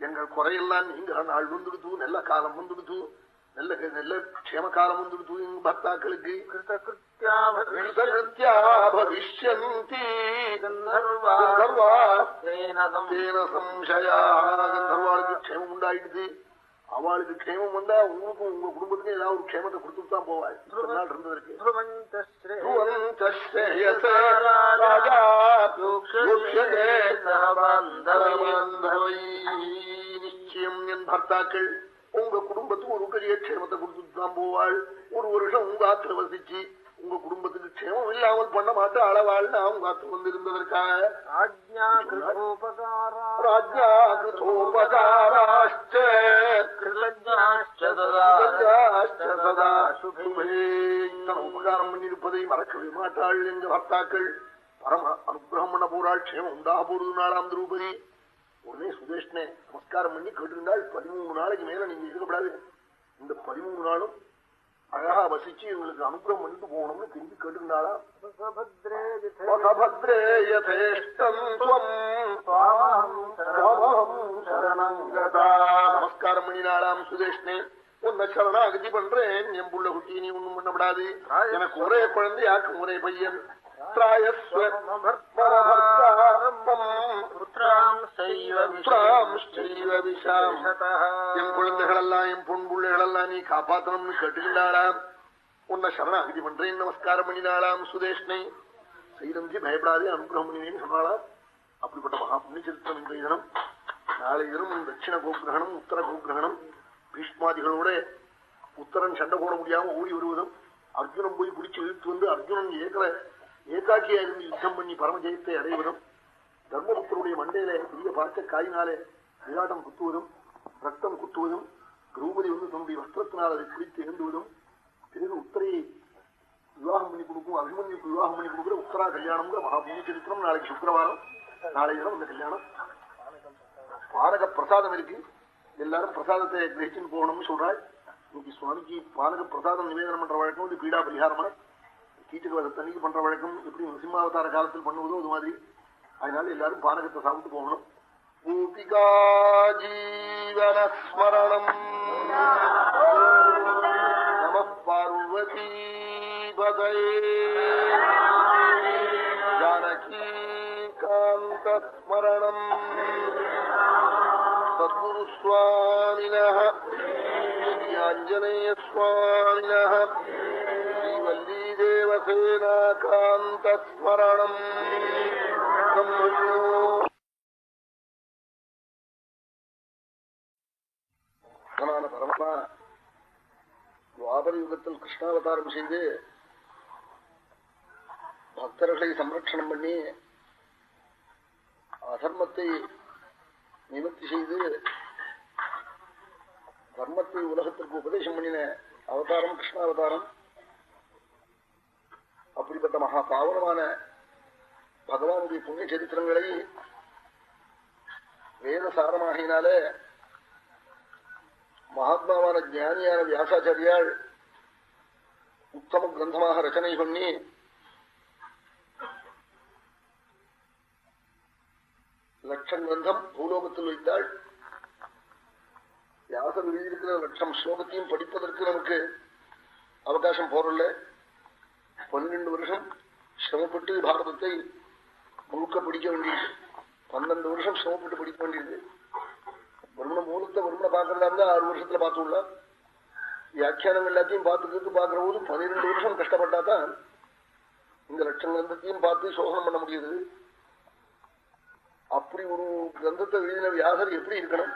எங்கள் குறையெல்லாம் நீங்க நாள் வந்துடுத்து நல்ல காலம் வந்துடுத்து நல்ல நல்ல க்ஷேம காலம் வந்துடுத்து எங்க பக்தாக்களுக்கு. தேன சம்சயா கந்தர்வாளுக்கு க்ஷேமம் உண்டாயிடுது. அவளுக்கு க்ஷேமம் வந்தா உங்களுக்கும் உங்க குடும்பத்துக்கும் ஏதாவது ஒரு க்ஷேமத்தை கொடுத்துட்டு தான் போவாள் நாள் நிச்சயம் என் பர்த்தாக்கள் உங்க குடும்பத்துக்கு ஒரு பெரிய க்ஷேமத்தை கொடுத்துட்டு தான் போவாள். ஒரு வருஷம் உங்க ஆத்துல வசிச்சு உங்க குடும்பத்துக்கு க்ஷேமம் இல்லாமல் பண்ண மாட்டா அளவாள் அவங்க காத்து வந்திருந்ததற்காக. ராஜ்யா கிருதோபகாரா மறக்கவே மாட்டாள் எங்க பர்த்தாக்கள் பரம அனுகிரகம் பண்ண போறாள் க்ஷேமம் உண்டாக போறது நாளாம் திரௌபதி. உடனே சுதேஷ்னே நமஸ்காரம் பண்ணி கேட்டிருந்தால் பதிமூணு நாளைக்கு மேல நீங்க இருக்கப்படாது. இந்த பதிமூணு நாளும் அழகா வசிச்சு இவங்களுக்கு அனுகிரகம் பண்ணிட்டு போகணும்னு திரும்பி கேட்டிருந்தாளா? நமஸ்காரம் பண்ணினாலாம் சுதேஷ்னே. உன்னை சரணா அகதி பண்றேன். என் புள்ள குட்டி நீ ஒண்ணும் பண்ணப்படாது. எனக்கு ஒரே குழந்தை யாருக்கும் ஒரே பையன். என் குழந்தைகளெல்லாம் என் பொன் பிள்ளைகளெல்லாம் நீ காப்பாத்தணும்னு கேட்டுக்கிண்டாளாம் உன்னை சரணாகதி பண்றேன். நமஸ்காரம் பண்ணினாளாம் சுதேஷ்னை. சைரஞ்சி பயப்படாதே அனுகிரகம் பண்ணினேன்னு சொன்னாளாம். அப்படிப்பட்ட மகா புண்ணிய சரித்திரம் இன்றைய தினம். நாளை தினம் தட்சிண கோகிரகணம் உத்தர கோகிரகணம் பீஷ்மாதிகளோட உத்தரன் சண்டை போட முடியாம ஓடி வருவதும் அர்ஜுனன் போய் பிடிச்சு இழுத்து வந்து அர்ஜுனன் ஏக்கல ஏகாட்சியா இருந்து யுத்தம் பண்ணி பரமஜெயத்தை அடைவதும் தர்மபுத்தருடைய மண்டையில பெரிய பார்க்க காயினாலே விராட்டம் குத்துவதும் ரத்தம் குத்துவதும் திரௌபதி வந்து தன்னுடைய வஸ்திரத்தினால் அதை பிடித்து எழுந்துவதும் பிறகு உத்தரையை விவாகம் பண்ணி கொடுக்கும் அபிமன்யுக்கு விவாகம் பண்ணி கொடுக்குற உத்தரா கல்யாணம்ங்கிற மகாபூமி சரித்திரம் நாளைக்கு சுக்கரவாரம் நாளை தினம் இந்த கல்யாணம். பாரக பிரசாதம் இருக்கு. எல்லாரும் பிரசாதத்தை கிரகிச்சுன்னு போகணும்னு சொல்றாள். இன்னைக்கு சுவாமிக்கு பானக பிரசாதம் நிவேதனம் பண்ற வழக்கம் இது பீடா பரிகாரமா கீட்டுக்கு தண்ணிக்கு பண்ற வழக்கம் எப்படி நரசிம்மாவதார காலத்தில் பண்ணுவதோ அது மாதிரி. அதனால எல்லாரும் பானகத்தை சாப்பிட்டு போகணும். பூபிகா ஜீவனஸ்மரணம் நம பார்வதி பதயே ஜானகி காந்த ஸ்மரணம் சத்குருஸ்வாமினः ஆஞ்சநேயஸ்வாமினः ஸ்ரீவல்லீதேவசேனாகாந்தஸ்மரணம் பரமா துவாபர யுகத்தில் கிருஷ்ணாவதாரம் செய்து பக்தர்களை சம்ரட்சணம் பண்ணி அதர்மத்தை நிவர்த்தி செய்து தர்மத்தை உலகத்திற்கு உபதேசம் பண்ணின அவதாரம் கிருஷ்ண அவதாரம் அப்படிப்பட்ட மகா பாவனமான பகவானுடைய புண்ணிய சரித்திரங்களை வேத சாரமாகினாலே மகாத்மாவான ஜானியான வியாசாச்சாரியால் உத்தம கிரந்தமாக ரச்சனை பண்ணி லட்சம் கிரந்தம் பூலோகத்தில் வைத்தாள். வியாசர் எழுதியிருக்கிற லட்சம் ஸ்லோகத்தையும் படிப்பதற்கு நமக்கு அவகாசம் போறல பன்னெண்டு வருஷம் சிரமப்பட்டு பாரதத்தை முழுக்க படிக்க வேண்டியது. பன்னெண்டு வருஷம் சிரமப்பட்டு படிக்க வேண்டியது. வருமண மூலத்தை வருமண பாக்குறதா இருந்தா ஆறு வருஷத்துல பார்த்துடலாம். வியாக்கியானங்கள் எல்லாத்தையும் பார்த்துக்கிட்டு பார்க்கற போது பன்னிரெண்டு வருஷம் கஷ்டப்பட்டா தான் இந்த லட்சம் கிரந்தத்தையும் பார்த்து சோகனம் பண்ண முடியுது. அப்படி ஒரு கிரந்தத்தை எழுதின வியாசர் எப்படி இருக்கணும்?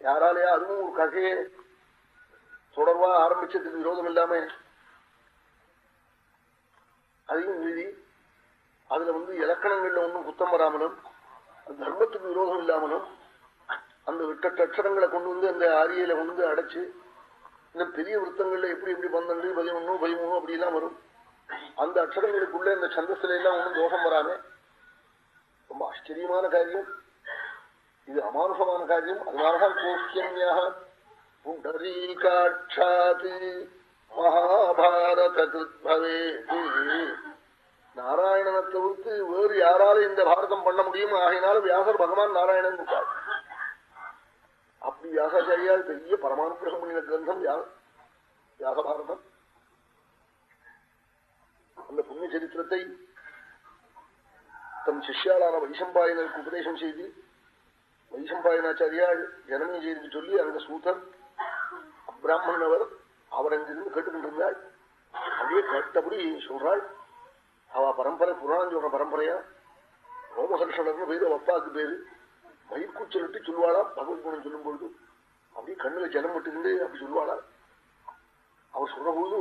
யாராலையா அதுவும் ஒரு கதையை தொடர்பா ஆரம்பிச்சதுக்கு விரோதம் இல்லாம அதையும் மீறி அதுல வந்து இலக்கணங்கள்ல ஒன்றும் குத்தம் வராமலும் தர்மத்துக்கு விரோதம் இல்லாமலும் அந்த விட்ட அக்ஷரங்களை கொண்டு வந்து அந்த ஆரியில கொண்டு வந்து அடைச்சு இந்த பெரிய விருத்தங்கள்ல எப்படி எப்படி பன்னெண்டு பதினொன்னு பதிமூணு அப்படி எல்லாம் வரும். அந்த அக்ஷரங்களுக்குள்ள இந்த சந்தஸ்துல எல்லாம் ஒன்றும் தோஷம் வராம ரொம்ப ஆச்சரியமான காரியம். இது அமானுஷமான காரியம் அதனாலதான் கோஷ்யன்யாக புண்டரீகாட்சாத் மகாபாரத கிருத்பவேதி நாராயணனை தவிர்த்து வேறு யாராலும் இந்த பாரதம் பண்ண முடியும்? ஆகையினாலும் வியாசர் பகவான் நாராயணன் இருக்கார். அப்படி வியாசாச்சாரியால் பெரிய பரமானுகிரகம் பண்ணின கிரந்தம் வியாச பாரதம் அந்த புண்ணிய சரித்திரத்தை தம் சிஷ்யாலான வைசம்பாயனருக்கு உபதேசம் செய்து வைசம்பாயனாச்சாரியால் ஜனமே செய்து சொல்லி அந்த சூதர் அப்பிராமணவர் அவர் அங்கிருந்து கேட்டுக்கொண்டிருந்தாள் அப்படியே கேட்டபடி சொல்றாள் அவ பரம்பரை புராணம் சொல்ற பரம்பரையா? ரோமஹர்ஷனர்னு பேரு அப்பாவுக்கு பேரு. மயிர்கூச்சலிட்டு சொல்லுவாளா? பகவத் குணம் சொல்லும் பொழுது அப்படியே கண்ணுல ஜலம் விட்டுக்கிண்டு அப்படி சொல்லுவாளா? அவர் சொல்ற பொழுது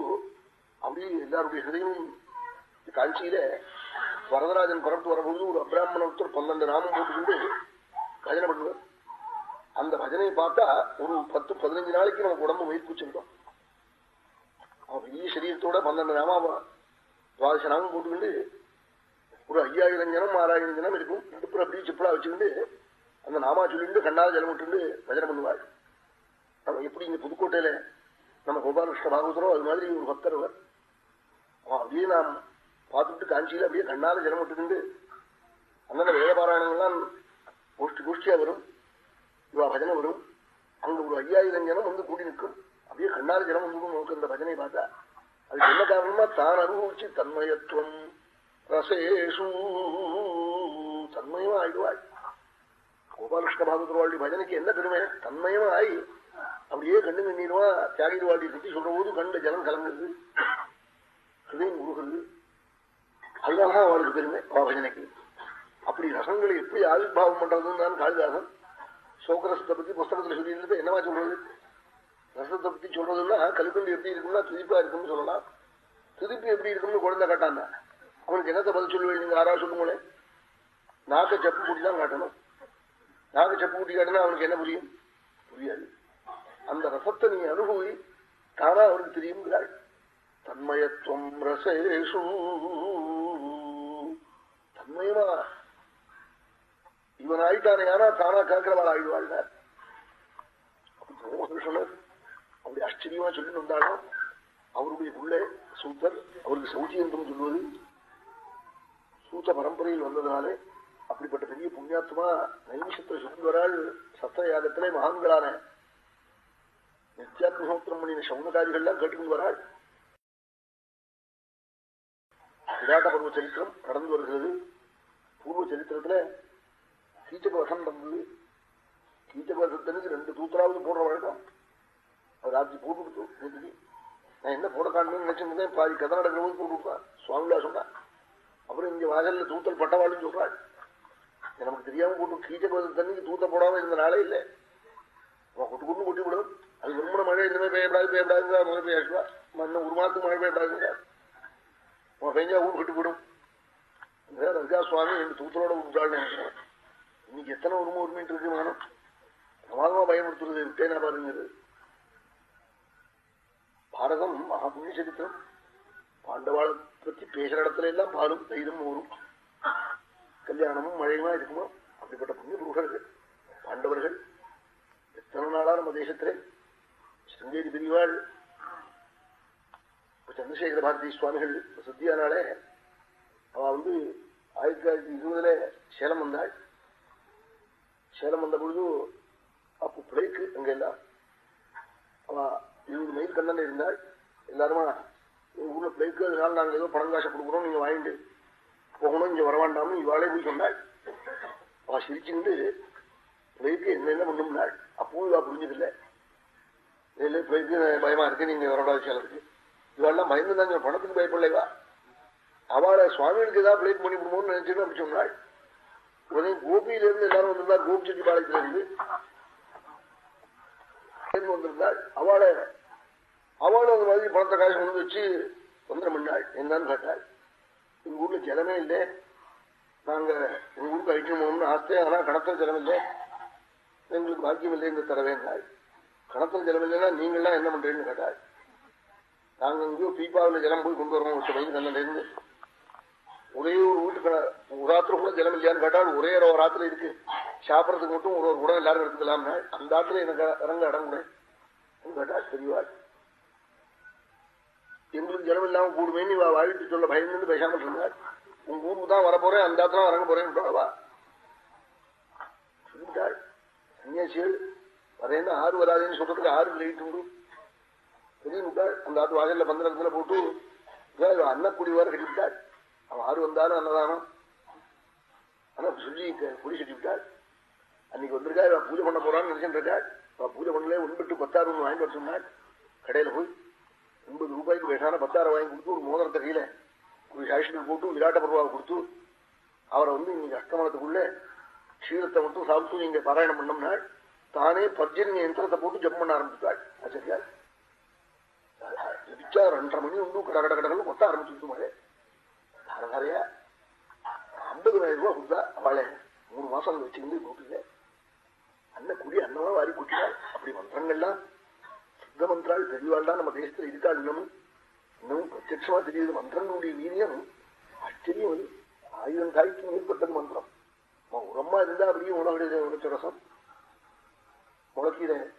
அப்படியே எல்லாருடைய ஹிருதயம் காஞ்சியில வரதராஜன் பரப்பு வரும்பொழுது ஒரு அப்ராமணத்தர் பன்னெண்டு நாமம் போட்டுக்கிண்டு பஜனை பண்ணுவார் அந்த பஜனையை பார்த்தா ஒரு பத்து பதினஞ்சு நாளைக்கு நமக்கு உடம்பு மயிர்கூச்சலிட்டோம் அவன் பெரிய சரீரத்தோட பன்னெண்டு நாமா துவாதச நாமம் போட்டுக்கிண்டு ஒரு ஐயாயிரம் ஜனம் ஆறாயிரம் ஜனம் இருக்கும். இடுப்புற அப்படியே சிப்பிளா வச்சுக்கிண்டு அந்த நாமா சொல்லிட்டு கண்ணால் ஜலம் விட்டுண்டு பஜனை பண்ணுவாள். நம்ம எப்படி இங்க புதுக்கோட்டையில நம்ம கோபாலகிருஷ்ண பாகவதரோ அது மாதிரி ஒரு பக்தர் அவர். அவன் அப்படியே நாம் பார்த்துட்டு காஞ்சியில அப்படியே கண்ணால ஜலம் விட்டுக்கிண்டு அந்த வேத பாராயணங்கள்லாம் கோஷ்டி கோஷ்டியா வரும். இவா பஜனை வரும். அங்க ஒரு ஐயாயிரம் ஜனம் வந்து கூடி நிற்கும். அப்படியே கண்ணாறு ஜனம் வந்து நமக்கு அந்த பஜனை பார்த்தா. அதுக்கு என்ன காரணமா தான் அனுபவிச்சு தன்மயத்துவம். ரசேஷு தன்மயமா ஆயிடுவாள். கோபாலகிருஷ்ண பாகவதர்வாளுடைய பஜனைக்கு என்ன பெருமை? தன்மயமா ஆகி அப்படியே கண்ணு கண்ணீருவா தியாகிடுவாளுடைய பத்தி சொல்ற போது கண்ட ஜலம் கலங்குது. ஹிருதயம் உருகிறது அதனாலதான் அவளுக்கு பெருமை பஜனைக்கு. அப்படி ரசங்களை எப்படி ஆவிர்வாவம் பண்றதுன்னு தான் காளிதாசன் சோகரசத்தை பத்தி புஸ்தகத்துல சொல்லியிருந்தது. என்னவா சொல்றது? ரசத்தை பத்தி சொல்றதுன்னா கல்கண்டு எப்படி இருக்கும்னா துதிப்பா இருக்கும்னு சொல்லலாம். துதிப்பு எப்படி இருக்கும்னு குழந்தை காட்டான் அவனுக்கு என்னத்தை பதில் சொல்லுவேன் நீங்க யாராவது சொல்லுங்களேன் நாக்க செப்பு கூட்டி தான் காட்டணும். நாக்க செப்பு கூட்டி காட்டினா அவனுக்கு என்ன புரியும்? புரியாது. அந்த ரசத்தை நீ அனுபவி தானா அவனுக்கு தெரியுங்கிறாள் தன்மயத்துவம் ரசேஷு. தன்மயமா இவன் ஆயிட்டானே ஆனா தானா கேட்கிறவாள் ஆயிடுவாள் சொன்னார் அப்படி ஆச்சரியமா சொல்லி வந்தாலும் அவருடைய பிள்ளை சூத்தர் அவருக்கு சௌச்சியந்தம் சொல்வது சூத்த பரம்பரையில் வந்ததுனாலே அப்படிப்பட்ட பெரிய புண்ணியாத்மா நைமிஷத்துல சொல்லி வராள் சத்திர யாகத்திலே மகான்களான நித்யாத்மஹோத்திரம் பண்ணின சவுனகாரிகள்லாம் கேட்டுக்கொண்டு வராள். விராட்ட பருவ சரித்திரம் நடந்து வருகிறது. பூர்வ சரித்திரத்துல கீச்சகவசம் நடந்தது கீச்சகவசத்தனுக்கு ரெண்டு தூத்தராவது போடுற வழக்கம். அவர் ராத்திரி போட்டு கொடுத்தோம் நான் என்ன போட காணுன்னு நினைச்சிருந்தேன் பாதி கதை நடக்கிற போது போட்டு கொடுப்பா சுவாமிலா சொன்னா. அப்புறம் இங்க வாசல்ல தூத்தல் பட்டவாளுன்னு சொல்றாள். நமக்கு தெரியாம போட்டு கீச்சகவசத்தன்னைக்கு தூத்த போடாம இருந்த நாளே இல்லை. அவன் கொட்டு கொண்டு கொட்டி விடும் அது விரும்பின மழை இனிமே பெய்யப்படாது பெய்யப்படாதுங்க மழை பெய்யாச்சுவா இன்னும் ஒரு மாதத்துக்கு மழை பெய்யப்படாதுங்க அவன் பெஞ்சா ஊர் கட்டி விடும் அதுக்காக சுவாமி ரெண்டு தூத்தலோட விட்டாள்னு நினைக்கிறேன். இன்னைக்கு எத்தனை உரிமை உரிமைட்டு இருக்கு மானம் பிரமாதமா பயன்படுத்துறது விட்டேனா பாருங்கிறது பாரதம் மகாபுண்ணிய சரித்திரம் பாண்டவாளை பத்தி பேசுற இடத்துல எல்லாம் பாலும் தைரம் ஊரும் கல்யாணமும் மழையுமா இருக்குமா? அப்படிப்பட்ட புண்ணிய புருஷர்கள் பாண்டவர்கள் எத்தனை நாளா நம்ம தேசத்திலே சிங்கேரி பிரிவாள்? சந்திரசேகர பாரதி சுவாமிகள் பிரசித்தியானாலே அவ வந்து ஆயிரத்தி தொள்ளாயிரத்தி இருபதுல சேலம் வந்தாள். சேலம் வந்த பொழுது அப்போ பிழைக்கு அங்க எல்லாம் அவ இருபது மைல் கண்ணன் இருந்தாள். எல்லாருமா ஊர்ல பிழைக்கு அதனால நாங்க ஏதோ பணம் காசு கொடுக்குறோம் நீங்க வாங்கிட்டு போகணும் இங்க வரவாண்டாம்னு இவாளே போய் சொன்னாள். அவ சிரிச்சுட்டு பிளேக்கு என்னென்ன பண்ணும்னாள் அப்பவும் இவா புரிஞ்சதில்லை இல்லை பிளேக்கு பயமா இருக்கு நீங்க வரக்கூடாது சேலத்துக்கு இவாள்லாம் பயந்துதான் பணத்துக்கு பயப்படலைவா? அவளை சுவாமிகளுக்கு ஏதாவது பிளேட் பண்ணி கொடுமோன்னு நினைச்சுன்னு அப்படி சொன்னாள். உடனே கோபியில இருந்து எல்லாரும் வந்திருந்தா கோபி செட்டி பாளையத்துல இருந்து. வந்திருந்தாள் அவளை அவளும் அந்த மாதிரி பணத்தை காசு கொண்டு வச்சு தொந்தரம் பண்ணாள் என்னன்னு கேட்டாள். எங்க ஊர்ல ஜலமே இல்லை. நாங்க எங்க ஊருக்கு அழிக்கணும்னு ஆசை ஆனா கணத்துல ஜலம் இல்லை. எங்களுக்கு பாக்கியம் இல்லை இந்த தரவேன்னாள் கணத்துல ஜலம் இல்லைன்னா நீங்கள்லாம் என்ன பண்றீங்கன்னு கேட்டாள். நாங்க எங்கேயோ பீப்பாவில் ஜலம் போய் கொண்டு வரோம் ஒரு பையன் கண்ணில ஒரே ஒரு வீட்டுக்கு ஒரு ராத்திரம் கூட ஜலம் இல்லையான்னு கேட்டால் ஒரே ஒரு ராத்திரம் இருக்கு. சாப்பிட்றதுக்கு மட்டும் ஒரு ஒரு குடம் எல்லாரும் எடுத்துக்கலாம்னா. அந்த ஆத்துல எனக்கு இறங்க இடம் கூட கேட்டா தெரியவாள் எங்களுக்கு ஜலம் இல்லாம கூடுமேன்னு இவ வாழ்த்து சொல்ல பயந்து பேசாமல் இருந்தாள் உங்க ஊருக்கு தான் வரப்போறேன் அந்த ஆத்திரம் இறங்க போறேன் சொல்லிட்டாள். சன்னியாசிகள் வரேன்னு ஆறு வராதுன்னு சொல்றதுக்கு ஆறு லைட் உண்டு தெரியும் அந்த ஆத்து வாசல்ல பந்தரத்துல போட்டு அன்னக்குடி வர கட்டிவிட்டாள். அவன் ஆறு வந்தாலும் அன்னதானம். ஆனா சொல்லி குடி விட்டாள் அன்னைக்கு வந்திருக்கா இவன் பூஜை பண்ண போறான்னு நினைச்சுட்டு இருக்காள் அவன் பூஜை பண்ணல ஒன்பட்டு பத்தாறு ஒன்று வாங்கி சொன்னாள் கடையில போய் எண்பது ரூபாய்க்கு வேஷான பத்தாயிரம் வாங்கி கொடுத்து ஒரு மோதிரத்தை கையில ஒரு சாஷிகள் போட்டு விராட்ட பருவாவை கொடுத்து அவரை வந்து இன்னைக்கு அஷ்டமனத்துக்குள்ள க்ஷீரத்தை மட்டும் சாப்பிட்டு நீங்க பாராயணம் பண்ணோம்னா தானே பர்ஜன்ய யந்திரத்தை போட்டு ஜப் பண்ண ஆரம்பித்தாள் ஆச்சரியா? ஜபிச்சா ரெண்டரை மணி உண்டு கட கட கடகள் கொத்த ஆரம்பிச்சுட்டு மழை நிறைய ஐம்பதுனாயிரம் ரூபாய் கொடுத்தா அவளை மூணு மாசம் வச்சுருந்து கூப்பிடல அன்ன குடி அன்னமா வாரி கூட்டினாள் அப்படி மந்திரங்கள்லாம் சித்த மந்திரால் தெரியவாள் நம்ம தேசத்துல இருக்கா இன்னமும். இன்னமும் பிரத்யட்சமா தெரியுது. மந்திரங்களுடைய வீரியம் ஆச்சரியம் அது. ஆயிரம் தாய்க்கு மேற்பட்டது மந்திரம். உரமா இருந்தா அப்படியே உணவுடைய உணச்ச ரசம். முளக்கீரை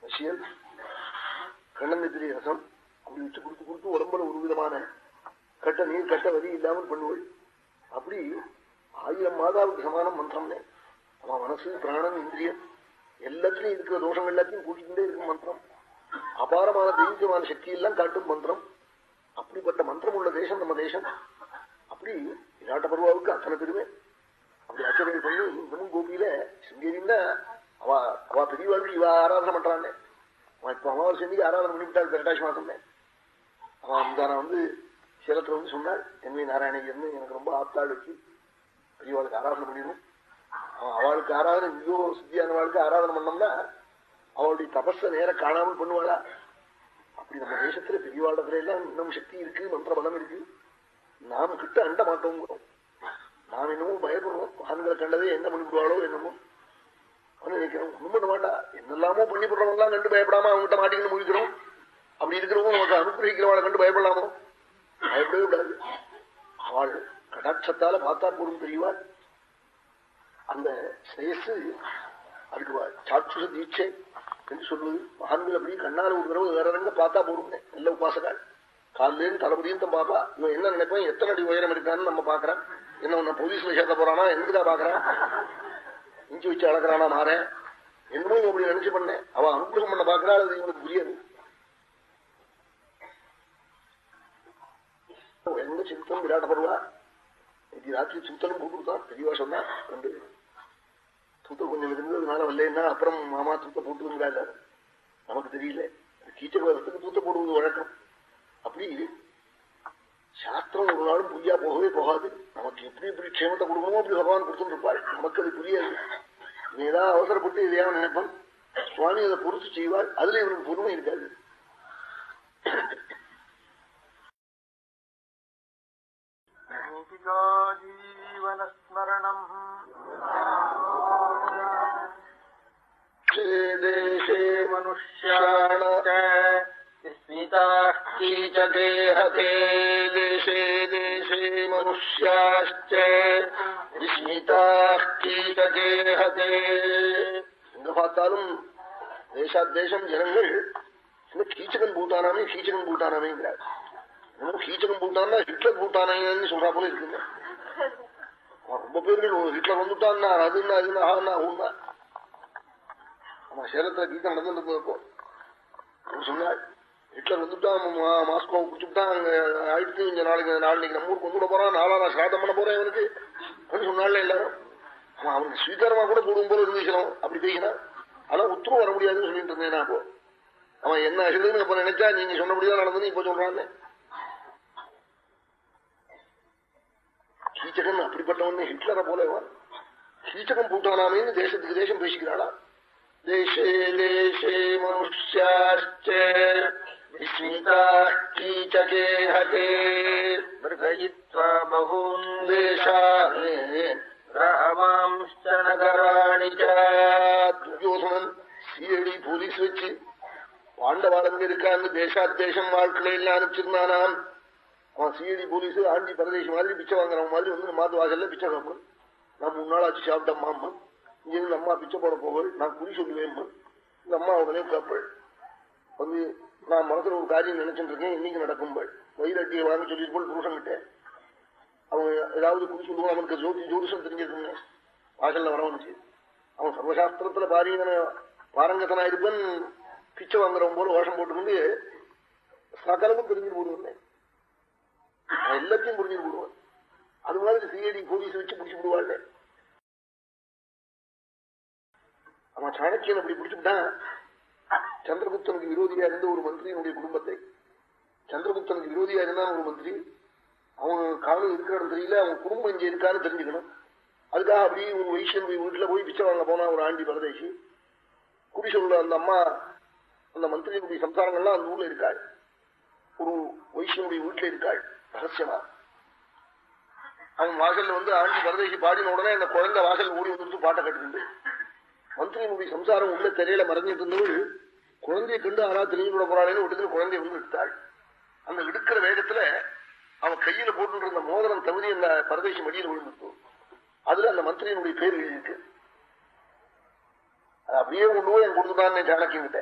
விஷயம் கண்ணநெத்திரி ரசம். அப்படி வச்சு கொடுத்து கொடுத்து உடம்புல ஒரு விதமான கட்ட நீர் கட்ட வரி இல்லாமல் பண்ணுவள் அப்படி ஆயிரம் மாதாவுக்கு சமான மந்திரம்னே. அவன் மனசு பிராணம் இந்திரியம். எல்லாத்திலையும் இருக்கிற தோஷம் எல்லாத்தையும் கூட்டிகிட்டே இருக்கும் மந்திரம். அபாரமான தெய்வீகமான சக்தி எல்லாம் காட்டும் மந்திரம். அப்படிப்பட்ட மந்திரம் உள்ள தேசம் நம்ம தேசம். அப்படி விராட்ட பருவாவுக்கு அத்தனை பெருமை. அப்படி ஆச்சரியம் பண்ணி இன்னமும் கோபியில சிங்கேரின்னா அவ அவ பெரியவாளுக்கு இவ ஆராதனை பண்றானே. அவன் இப்ப அமாவாசை ஆராதனை பண்ணிவிட்டாள் பிரகாஷ் மாசம் அவன் அந்த வந்து சேலத்தில் வந்து சொன்னாள் என் வி நாராயணகிரின்னு எனக்கு ரொம்ப ஆப்தாள் வச்சு பெரியவாளுக்கு ஆராதனை பண்ணிடணும் அவன் அவளுக்கு ஆராதனை இங்கோ சித்தியானவாளுக்கு ஆராதனை பண்ணோம்னா அவளுடைய தபஸை நேர காணாமல் பண்ணுவாளா? அப்படி நம்ம தேசத்துல பெரியவாளத்துல எல்லாம் இன்னும் சக்தி இருக்கு மந்திர பலம் இருக்கு. நாம கிட்ட அண்ட மாட்டோங்கிறோம் நாம் என்னமோ பயப்படுறோம். ஆண்களை கண்டதே என்ன பண்ணிவிடுவாளோ என்னமோ. நினைக்கிறோம் ஒண்ணும் பண்ண மாட்டா. என்னெல்லாமோ பண்ணி போடுறவங்க கண்டு பயப்படாம அவங்ககிட்ட மாட்டிக்கிட்டு முடிக்கிறோம் அப்படி இருக்கிறவங்க நமக்கு அனுகிரகிக்கிறவளை கண்டு பயப்படலாமோ? பயப்படவே விடாது அவள் கடாட்சத்தால பார்த்தா போடும் தெரியவாள் அந்த ஸ்ரேயஸ் அதுக்கு சாட்சுஷ தீட்சை என்று சொல்லுவது மகான்கள் அப்படி கண்ணால் ஒரு தடவை வேற ரங்க பார்த்தா போடுங்க நல்ல உபாசகாள் காலிலேருந்து தலைமுடியும் பாப்பா. இவன் என்ன நினைப்பான்? எத்தனை அடி உயரம் இருக்கான்னு நம்ம பாக்குறான் என்ன உன்ன போலீஸ்ல சேர்க்க போறானா? எதுக்குதான் பாக்குறான் இஞ்சி வச்சு அழகிறானா மாற என்னமோ அப்படி நினைச்சு பண்ணேன். அவன் அனுகிரகம் பண்ண பாக்குறாள் அது இவனுக்கு புரியாது எந்த சித்தம் விராட பருவா இன்னைக்கு ராத்திரி சுத்தலும் போட்டுருந்தான் பெரியவா சொன்னா. ரெண்டு தூத்த கொஞ்சம் இருந்ததுனால வரலன்னா அப்புறம் மாமா தூத்த போட்டுங்கிறாங்க நமக்கு தெரியல. கீச்ச வரத்துக்கு தூத்த போடுவது வழக்கம். அப்படி சாஸ்திரம் ஒரு நாளும் புரியா போகவே போகாது. நமக்கு எப்படி எப்படி க்ஷேமத்தை கொடுக்கணுமோ அப்படி பகவான் கொடுத்துருப்பாள் நமக்கு அது புரியாது. ஏதாவது அவசரப்பட்டு இதையாக நினைப்பான். சுவாமி அதை பொறுத்து செய்வாள் அதுல இவனுக்கு பொறுமை இருக்காது. जीवनस्मरणम् देशे मनुष्याण स्मिताः कीचके हते देशे देशे मनुष्याश्च विस्मिताः कीचके हते எங்க பார்த்தாலும் தேசாத்தேசம் ஜனங்கள் என்ன கீச்சகன் பூட்டானாமே கீச்சகன் பூட்டானாமேங்கிறார் இன்னும் ஹீச்சரும் பூட்டான்னா ஹிட்லர் பூட்டானேன்னு சொல்றா போல இருக்குங்க அவன் ரொம்ப பேர்கள் ஹிட்லர் வந்துட்டான்னா அதுன்னா அதுன்னா ஆகுன்னா ஆகுன்னா ஆமா சேலத்துல கீதம் நடந்துட்டு போயிருக்கோம் அவர் சொன்னாள் ஹிட்லர் வந்துட்டான் மா- மாஸ்கோ குடிச்சுட்டான் அங்க ஆயிடுத்து இங்க நாளைக்கு நாளைக்கு நம்ம ஊருக்கு கொண்டு போறான் நாளா சாதம் பண்ண போறேன் இவனுக்கு அப்படின்னு சொன்னால எல்லாரும். அவன் அவனுக்கு ஸ்வீகாரமா கூட போடும் போல இருந்துச்சோம் அப்படி பேசினான் ஆனா உத்தரவு வர முடியாதுன்னு சொல்லிட்டு இருந்தேன் நான் அப்போ. அவன் என்ன ஆகுதுன்னு அப்ப நினைச்சா நீங்க சொன்னபடிதான் நடந்ததுன்னு இப்ப சொல்றான்னு. கீச்சகன் அப்படிப்பட்டவன் ஹிட்லரை போலவா கீச்சகம் பூட்டானாமேன்னு தேசத்துக்கு தேசம் பேசிக்கிறாளா? தேசே தேசே மனுஷாச்சீச்சகே ஹே மிருகயித்வா பகூன் தேசானே கிரகமாம்ச நகராணி துரியோசனன் சிஐடி போலீஸ் வச்சு பாண்டவாளங்க இருக்கான்னு தேசாத்தேசம் வாழ்க்கையில அனுப்பிச்சிருந்தானாம். அவன் சிஐடி போலீஸ் ஆண்டி பரதேசி மாதிரி பிச்சை வாங்குறவன் மாதிரி வந்து மாத்து வாசல்ல பிச்சை காப்பணும் நான் மூணு நாள் ஆச்சு சாப்பிட்டம்மா அம்மா இங்கிருந்து அம்மா பிச்சை போட போவள் நான் குறி சொல்லுவேன் இந்த அம்மா உடனே காப்பள். வந்து நான் மனசுல ஒரு காரியம் நினைச்சிட்டு இருக்கேன் இன்னைக்கு நடக்கும்பள் வயிறட்டியை வாங்க சொல்லிட்டு போல் புருஷன் கிட்ட. அவன் ஏதாவது குறி சொல்லுவான் அவனுக்கு ஜோதி ஜோதிஷம் தெரிஞ்சிருக்கேன் வாசல்ல வரவனுச்சு அவன் சர்வசாஸ்திரத்துல பாரீகன பாரங்கத்தனா இருப்பன் பிச்சை வாங்குறவன் போல வேஷம் போட்டுக்கொண்டு சகலமும் தெரிஞ்சு போடுவேன் எல்லாத்தையும் புரிஞ்சு விடுவான். அது மாதிரி சிஐடி போலீஸ் வச்சு பிடிச்சு விடுவாள் அவன் சாணக்கியன் அப்படி பிடிச்சுட்டான் சந்திரகுப்தனுக்கு விரோதியா இருந்த ஒரு மந்திரியினுடைய குடும்பத்தை. சந்திரகுப்தனுக்கு விரோதியா இருந்தான் ஒரு மந்திரி அவன் காலம் இருக்கிறான்னு தெரியல அவன் குடும்பம் இங்கே இருக்கான்னு தெரிஞ்சுக்கணும். அதுக்காக அப்படி ஒரு வைசியன் போய் வீட்டுல போய் பிச்சை வாங்க போனா ஒரு ஆண்டி பரதேசி. குறி அந்த அம்மா அந்த மந்திரியினுடைய சம்சாரங்கள்லாம் அந்த ஊர்ல இருக்காள். ஒரு வைசியனுடைய வீட்டுல இருக்காள். ரகசியமா அவன் வாசல்ல வந்து ஆண்டு பரதேசி பாடின உடனே அந்த குழந்தை வாசல் ஓடி வந்துட்டு பாட்டை கட்டுக்கிண்டு மந்திரியினுடைய சம்சாரம் உள்ள தெரியல மறைஞ்சிட்டு இருந்தவள் குழந்தையை கண்டு ஆனா தெரிஞ்சு விட போறாளேன்னு விட்டு குழந்தைய வந்து எடுத்தாள் அந்த எடுக்கிற வேகத்துல அவன் கையில போட்டு இருந்த மோதிரம் தகுதி அந்த பரதேசி மடியில் விழுந்துட்டு அதுல அந்த மந்திரியினுடைய பேர் எழுதியிருக்கு. அது அப்படியே கொண்டு போய் என் கொடுத்துட்டான்னு ஜானக்கிங்கிட்ட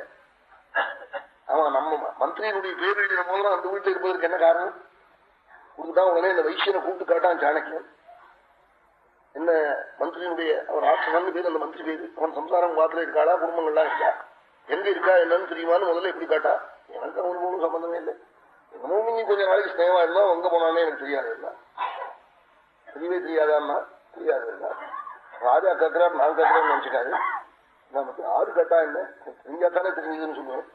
அவன் நம்ம மந்திரியினுடைய பேர் எழுதின மோதிரம் அந்த வீட்டுல இருப்பதற்கு என்ன காரணம்? கொடுத்துட்டா உடனே இந்த வைசியனை கூப்பிட்டு காட்டான் சாணக்கியன் என்ன மந்திரியினுடைய அவர் ஆட்சன் பேர் அந்த மந்திரி பேரு? அவன் சம்சாரம் வாத்துல இருக்காளா? குடும்பங்கள்லாம் இருக்கா? எங்க இருக்கா? என்னன்னு தெரியுமான்னு முதல்ல எப்படி காட்டா? எனக்கு அவனுக்கு மூணு சம்பந்தமே இல்லை. எங்க மூணு கொஞ்ச நாளைக்கு ஸ்னேகமா இருந்தா அங்க போனானே எனக்கு தெரியாது தெரியவே தெரியாதான்னா தெரியாது இருந்தா ராஜா கத்துறாரு நான் கத்துறேன்னு நினைச்சுக்காரு. நமக்கு ஆறு கட்டா என்ன? தெரிஞ்சாத்தானே தெரிஞ்சதுன்னு சொல்லுவேன்.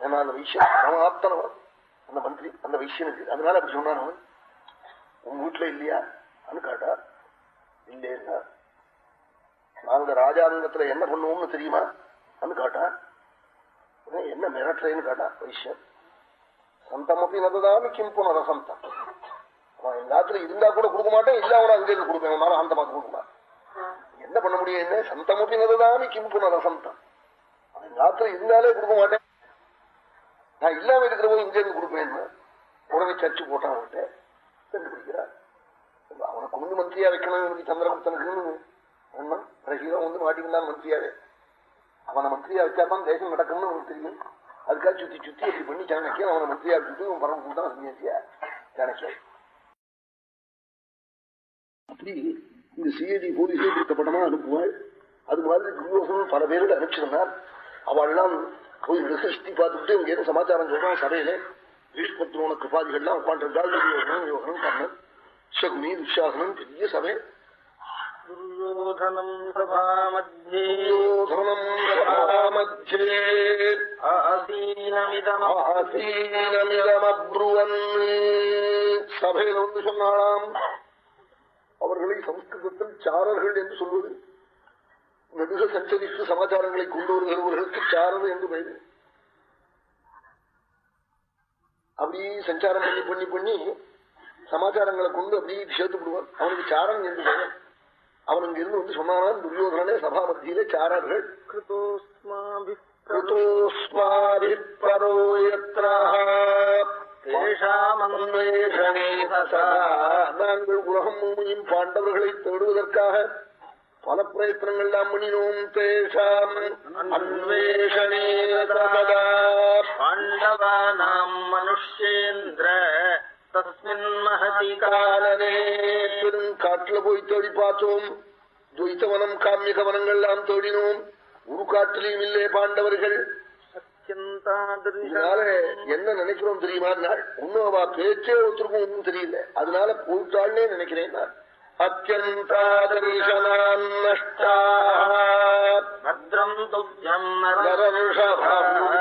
ஏன்னா அந்த விஷயம் அவன் ஆப்தனவன் அந்த மந்திரி அந்த விஷயனுக்கு அதனால அப்படி சொன்னான் அவன். உங்க வீட்டுல இல்லையா? கேட்டா இல்லையா நாங்க ராஜாங்கத்துல என்ன பண்ணுவோம்னு தெரியுமா? கேட்டா என்ன மிரட்டுறேன்னு கேட்டா வைஷ்யம் அப்படி நததாமி கிம் புனரசந்தம் அவன் எல்லாத்துல இருந்தா கூட கொடுக்க மாட்டேன் இல்ல அவனை அங்கே இருந்து கொடுப்பேன் உன்னால அந்த பார்த்து கொடுக்க என்ன பண்ண முடியும் என்ன? அப்படி நததாமி கிம் புனரசந்தம் அவன் எல்லாத்துல இருந்தாலே கொடுக்க மாட்டேன். நான் இல்லாம இருக்கிறவங்க போது இங்க இருந்து கொடுப்பேன் உடனே சர்ச்சு போட்டான் அவன்கிட்ட. கண்டுபிடிக்கிறார் அவனுக்கு கொண்டு மந்திரியா வைக்கணும் எனக்கு சந்திரகுப்தனுக்கு என்ன வந்து மாட்டிக்கிட்டான் மந்திரியாவே. அவனை மந்திரியா வச்சாதான் தேசம் நடக்கும்னு உனக்கு தெரியும். அதுக்காக சுத்தி சுத்தி அப்படி பண்ணி சாணக்கியன் அவனை மந்திரியா வச்சுட்டு அவன் பரம தான் சன்னியாசியா? சாணக்கியன் அப்படி இந்த சிஐடி போலீஸே கொடுத்த படமா அனுப்புவாள். அது மாதிரி துரியோசனம் பல பேரோட அனுப்பிச்சிருந்தார். அவள் எல்லாம் போய் ரிசர்ச்டி பார்த்துட்டு இங்கே சமாச்சாரம் சொல்றான் சபையில? ஈஷ்மத்ரோண கபாதிகள்லாம் உட்காந்துருந்தா துரியோகனம் யோகனம் கர்ணன் சகுனி துஷாசனம் பெரிய சபை. துரியோதனம் பிரபாமத்யேதமப்ருவன் சபையில வந்து சொன்னாலாம் அவர்களை சம்ஸ்கிருதத்தில் சாரர்கள் என்று சொல்வது நெடுக சஞ்சரித்து சமாச்சாரங்களை கொண்டு வருகிறவர்களுக்கு சாரர் என்று பெயர். அப்படி சஞ்சாரம் பண்ணி பண்ணி பண்ணி சமாச்சாரங்களை கொண்டு அப்படியே சேர்த்து விடுவான். அவனுக்கு சாரம் என்று அவன் இங்க இருந்து வந்து சொன்னான் துரியோதனே சபா மத்தியிலே சாரர்கள் நாங்கள் உலகம் முழுமையும் பாண்டவர்களை தேடுவதற்காக பல பிரயத்தனங்கள் நாம் பண்ணினோம் தேஷாம் அன்வேஷணே பாண்டவானாம் மனுஷேந்திர பெருங்காட்டுல போய் தேடி பார்த்தோம். துவைத்தவனம் காமிய கவனங்கள் நாம் தேடினோம். ஒரு காட்டிலையும் இல்லே பாண்டவர்கள். என்ன நினைக்கிறோம் தெரியுமா? ஒன்னும் அவ பேச்சே ஒருத்தருக்கும் ஒன்றும் தெரியல. அதனால போயிட்டாள்னே நினைக்கிறேன் நான். துப்ஜம்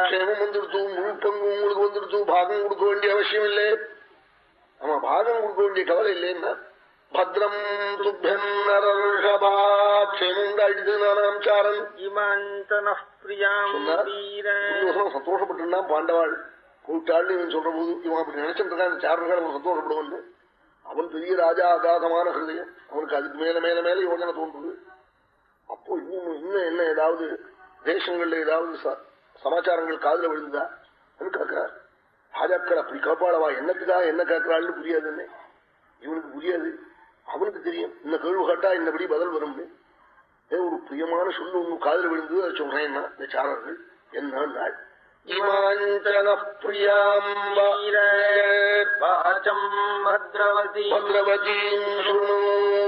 க்ஷேமம் வந்துடுத்து முழு பங்கு உங்களுக்கு வந்துடுத்து பாகம் கொடுக்க வேண்டிய அவசியம் இல்லை ஆமா பாகம் கொடுக்க வேண்டிய கவலை இல்லைன்னா பத்ரம் துப்பியம் நரர்ஷபாட்சேமம் உண்டாயிடுது நானாம் சாரன். சந்தோஷப்பட்டுருந்தான் பாண்டவாள். கூட்டாள்னு இவன் சொல்ற போது இவன் அப்படி நினைச்சிட்டு இருக்கான் சாரர்கள் அவன் சந்தோஷப்படுவான் அவன் பெரிய ராஜா அகாதமான ஹிருதயம் அவனுக்கு அதுக்கு மேல மேல மேல யோஜனை தோன்றுது? அப்போ இன்னும் இன்னும் என்ன ஏதாவது தேசங்கள்ல ஏதாவது சமாச்சாரங்கள் காதல விழுந்ததா? கேட்கிறார். ராஜாக்கள் அப்படி கேட்பாளவா? என்னத்துக்காக என்ன கேட்கிறாள்னு புரியாதுன்னு. இவனுக்கு புரியாது. அவனுக்கு தெரியும். இந்த கேள்வி கேட்டா இந்தபடி பதில் வரும் ஒரு பிரியமான சொல்லு ஒண்ணு காதல் விழுந்தது அதை சொல்றேன்னா இந்த சாரர்கள் என்ன நாள் இமாஞ்சன பத்ரவதி பத்ரவதீம்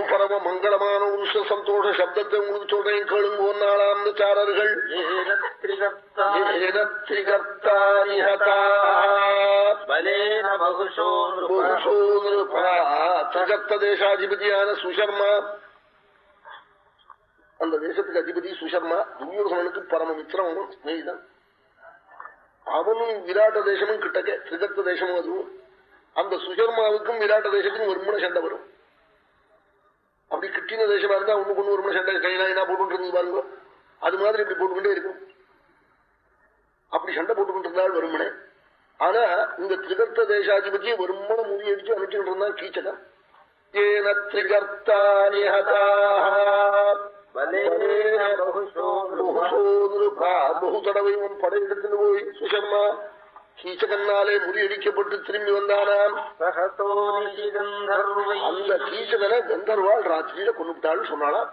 பரம மங்களமான ஒரு சந்தோஷ சப்தத்தை உங்களுக்கு சொல்றேன் கேளுங்க ஒன்னாளாம் சாரர்கள் திரிகர்த்த தேசாதிபதியான சுஷர்மா அந்த தேசத்துக்கு அதிபதி சுஷர்மா துரியோதனனுக்கு பரம மித்திரம் அவன் ஸ்நேகிதன் அவனும் விராட்ட தேசமும் கிட்டக்க திரிகர்த்த தேசமும் அதுவும். அந்த சுஷர்மாவுக்கும் விராட்ட தேசத்துக்கும் ஒருமுனை சண்டை வரும். அப்படி கிட்டின தேசமா இருந்தா ஒண்ணு கொண்டு ஒரு சண்டை கையினா என்ன போட்டு இருந்து பாருங்க. அது மாதிரி இப்படி போட்டுக்கிட்டே இருக்கும். அப்படி சண்டை போட்டுக்கிட்டு இருந்தால் வருமனே ஆனா இந்த திரிகர்த்த தேசாதிபதியை வருமன முறியடிச்சு அனுப்பிச்சுட்டு இருந்தான் கீச்சகன் ஏன திரிகர்த்தா பகு தடவையும் படையெடுத்துட்டு போய் சுஷர்மா கீச்சகன்னாலே முறியடிக்கப்பட்டு திரும்பி வந்தானாம் அந்த கீச்சகனை கந்தர்வாள் ராத்திரியில கொண்டுட்டாள் சொன்னாலாம்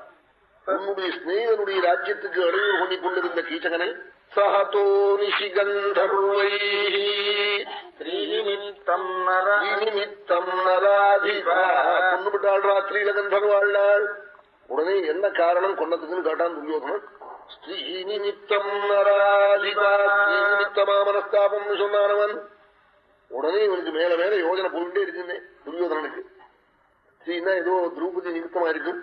உன்னுடைய ஸ்நேகனுடைய ராஜ்யத்துக்கு அடையூர் பண்ணி கொண்டிருந்த கீச்சகனை சஹதோ நிஷிகந்தர்வை ஸ்ரீநிமித்தம் நிமித்தம் நராதிபா கொண்டுவிட்டாள் ராத்திரியில கந்தர்வாள் நாள் உடனே என்ன காரணம் கொன்னதுக்குன்னு கேட்டான் துரியோதனன்? ஸ்ரீ மனஸ்தாபம் சொன்னானவன் உடனே இவனுக்கு மேல மேல யோஜனை போயிட்டே இருக்குன்னு துரியோதனனுக்கு. ஸ்ரீனா ஏதோ திரௌபதி நிமித்தமா இருக்கும்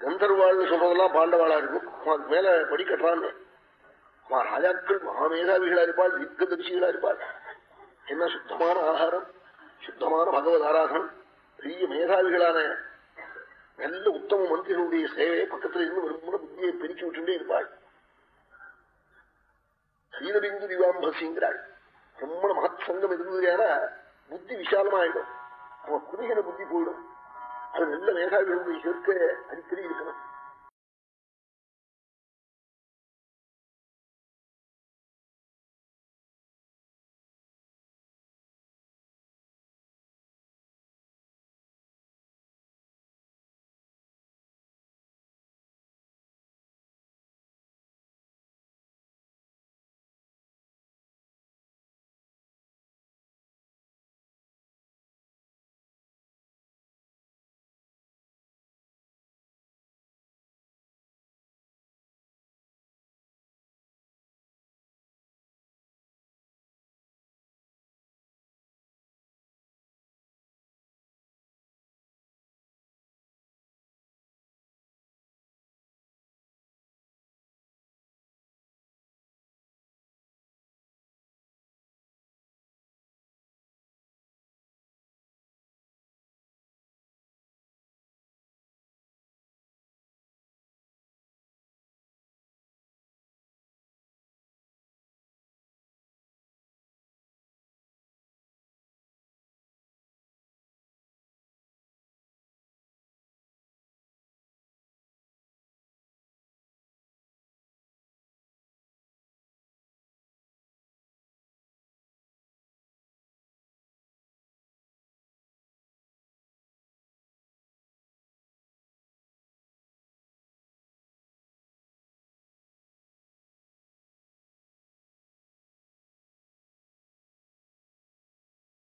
கந்தர்வாள்னு சொல்றதெல்லாம் பாண்டவாளா இருக்கும் அதுக்கு மேல படி கட்டுறான்னு. அவன் ராஜாக்கள் மகாமேதாவிகளா இருப்பாள் தீர்க்கதரிசிகளா இருப்பாள். என்ன சுத்தமான ஆகாரம்? சுத்தமான பகவத் ஆராதனம் பெரிய மேதாவிகளான நல்ல உத்தம மந்திரிகளுடைய சேவையை பக்கத்துல இருந்து வரும்போது புத்தியை பிரிச்சு விட்டுட்டே இருப்பாள். சீதபிந்து திவாம்பசிங்கிறாள். ரொம்ப மகத் சங்கம் இருந்தது ஏன்னா புத்தி விசாலமாயிடும். அவன் குறுகின புத்தி போயிடும். அது நல்ல மேதாவிகளுடைய சேர்க்க அடிக்கடி இருக்கணும்.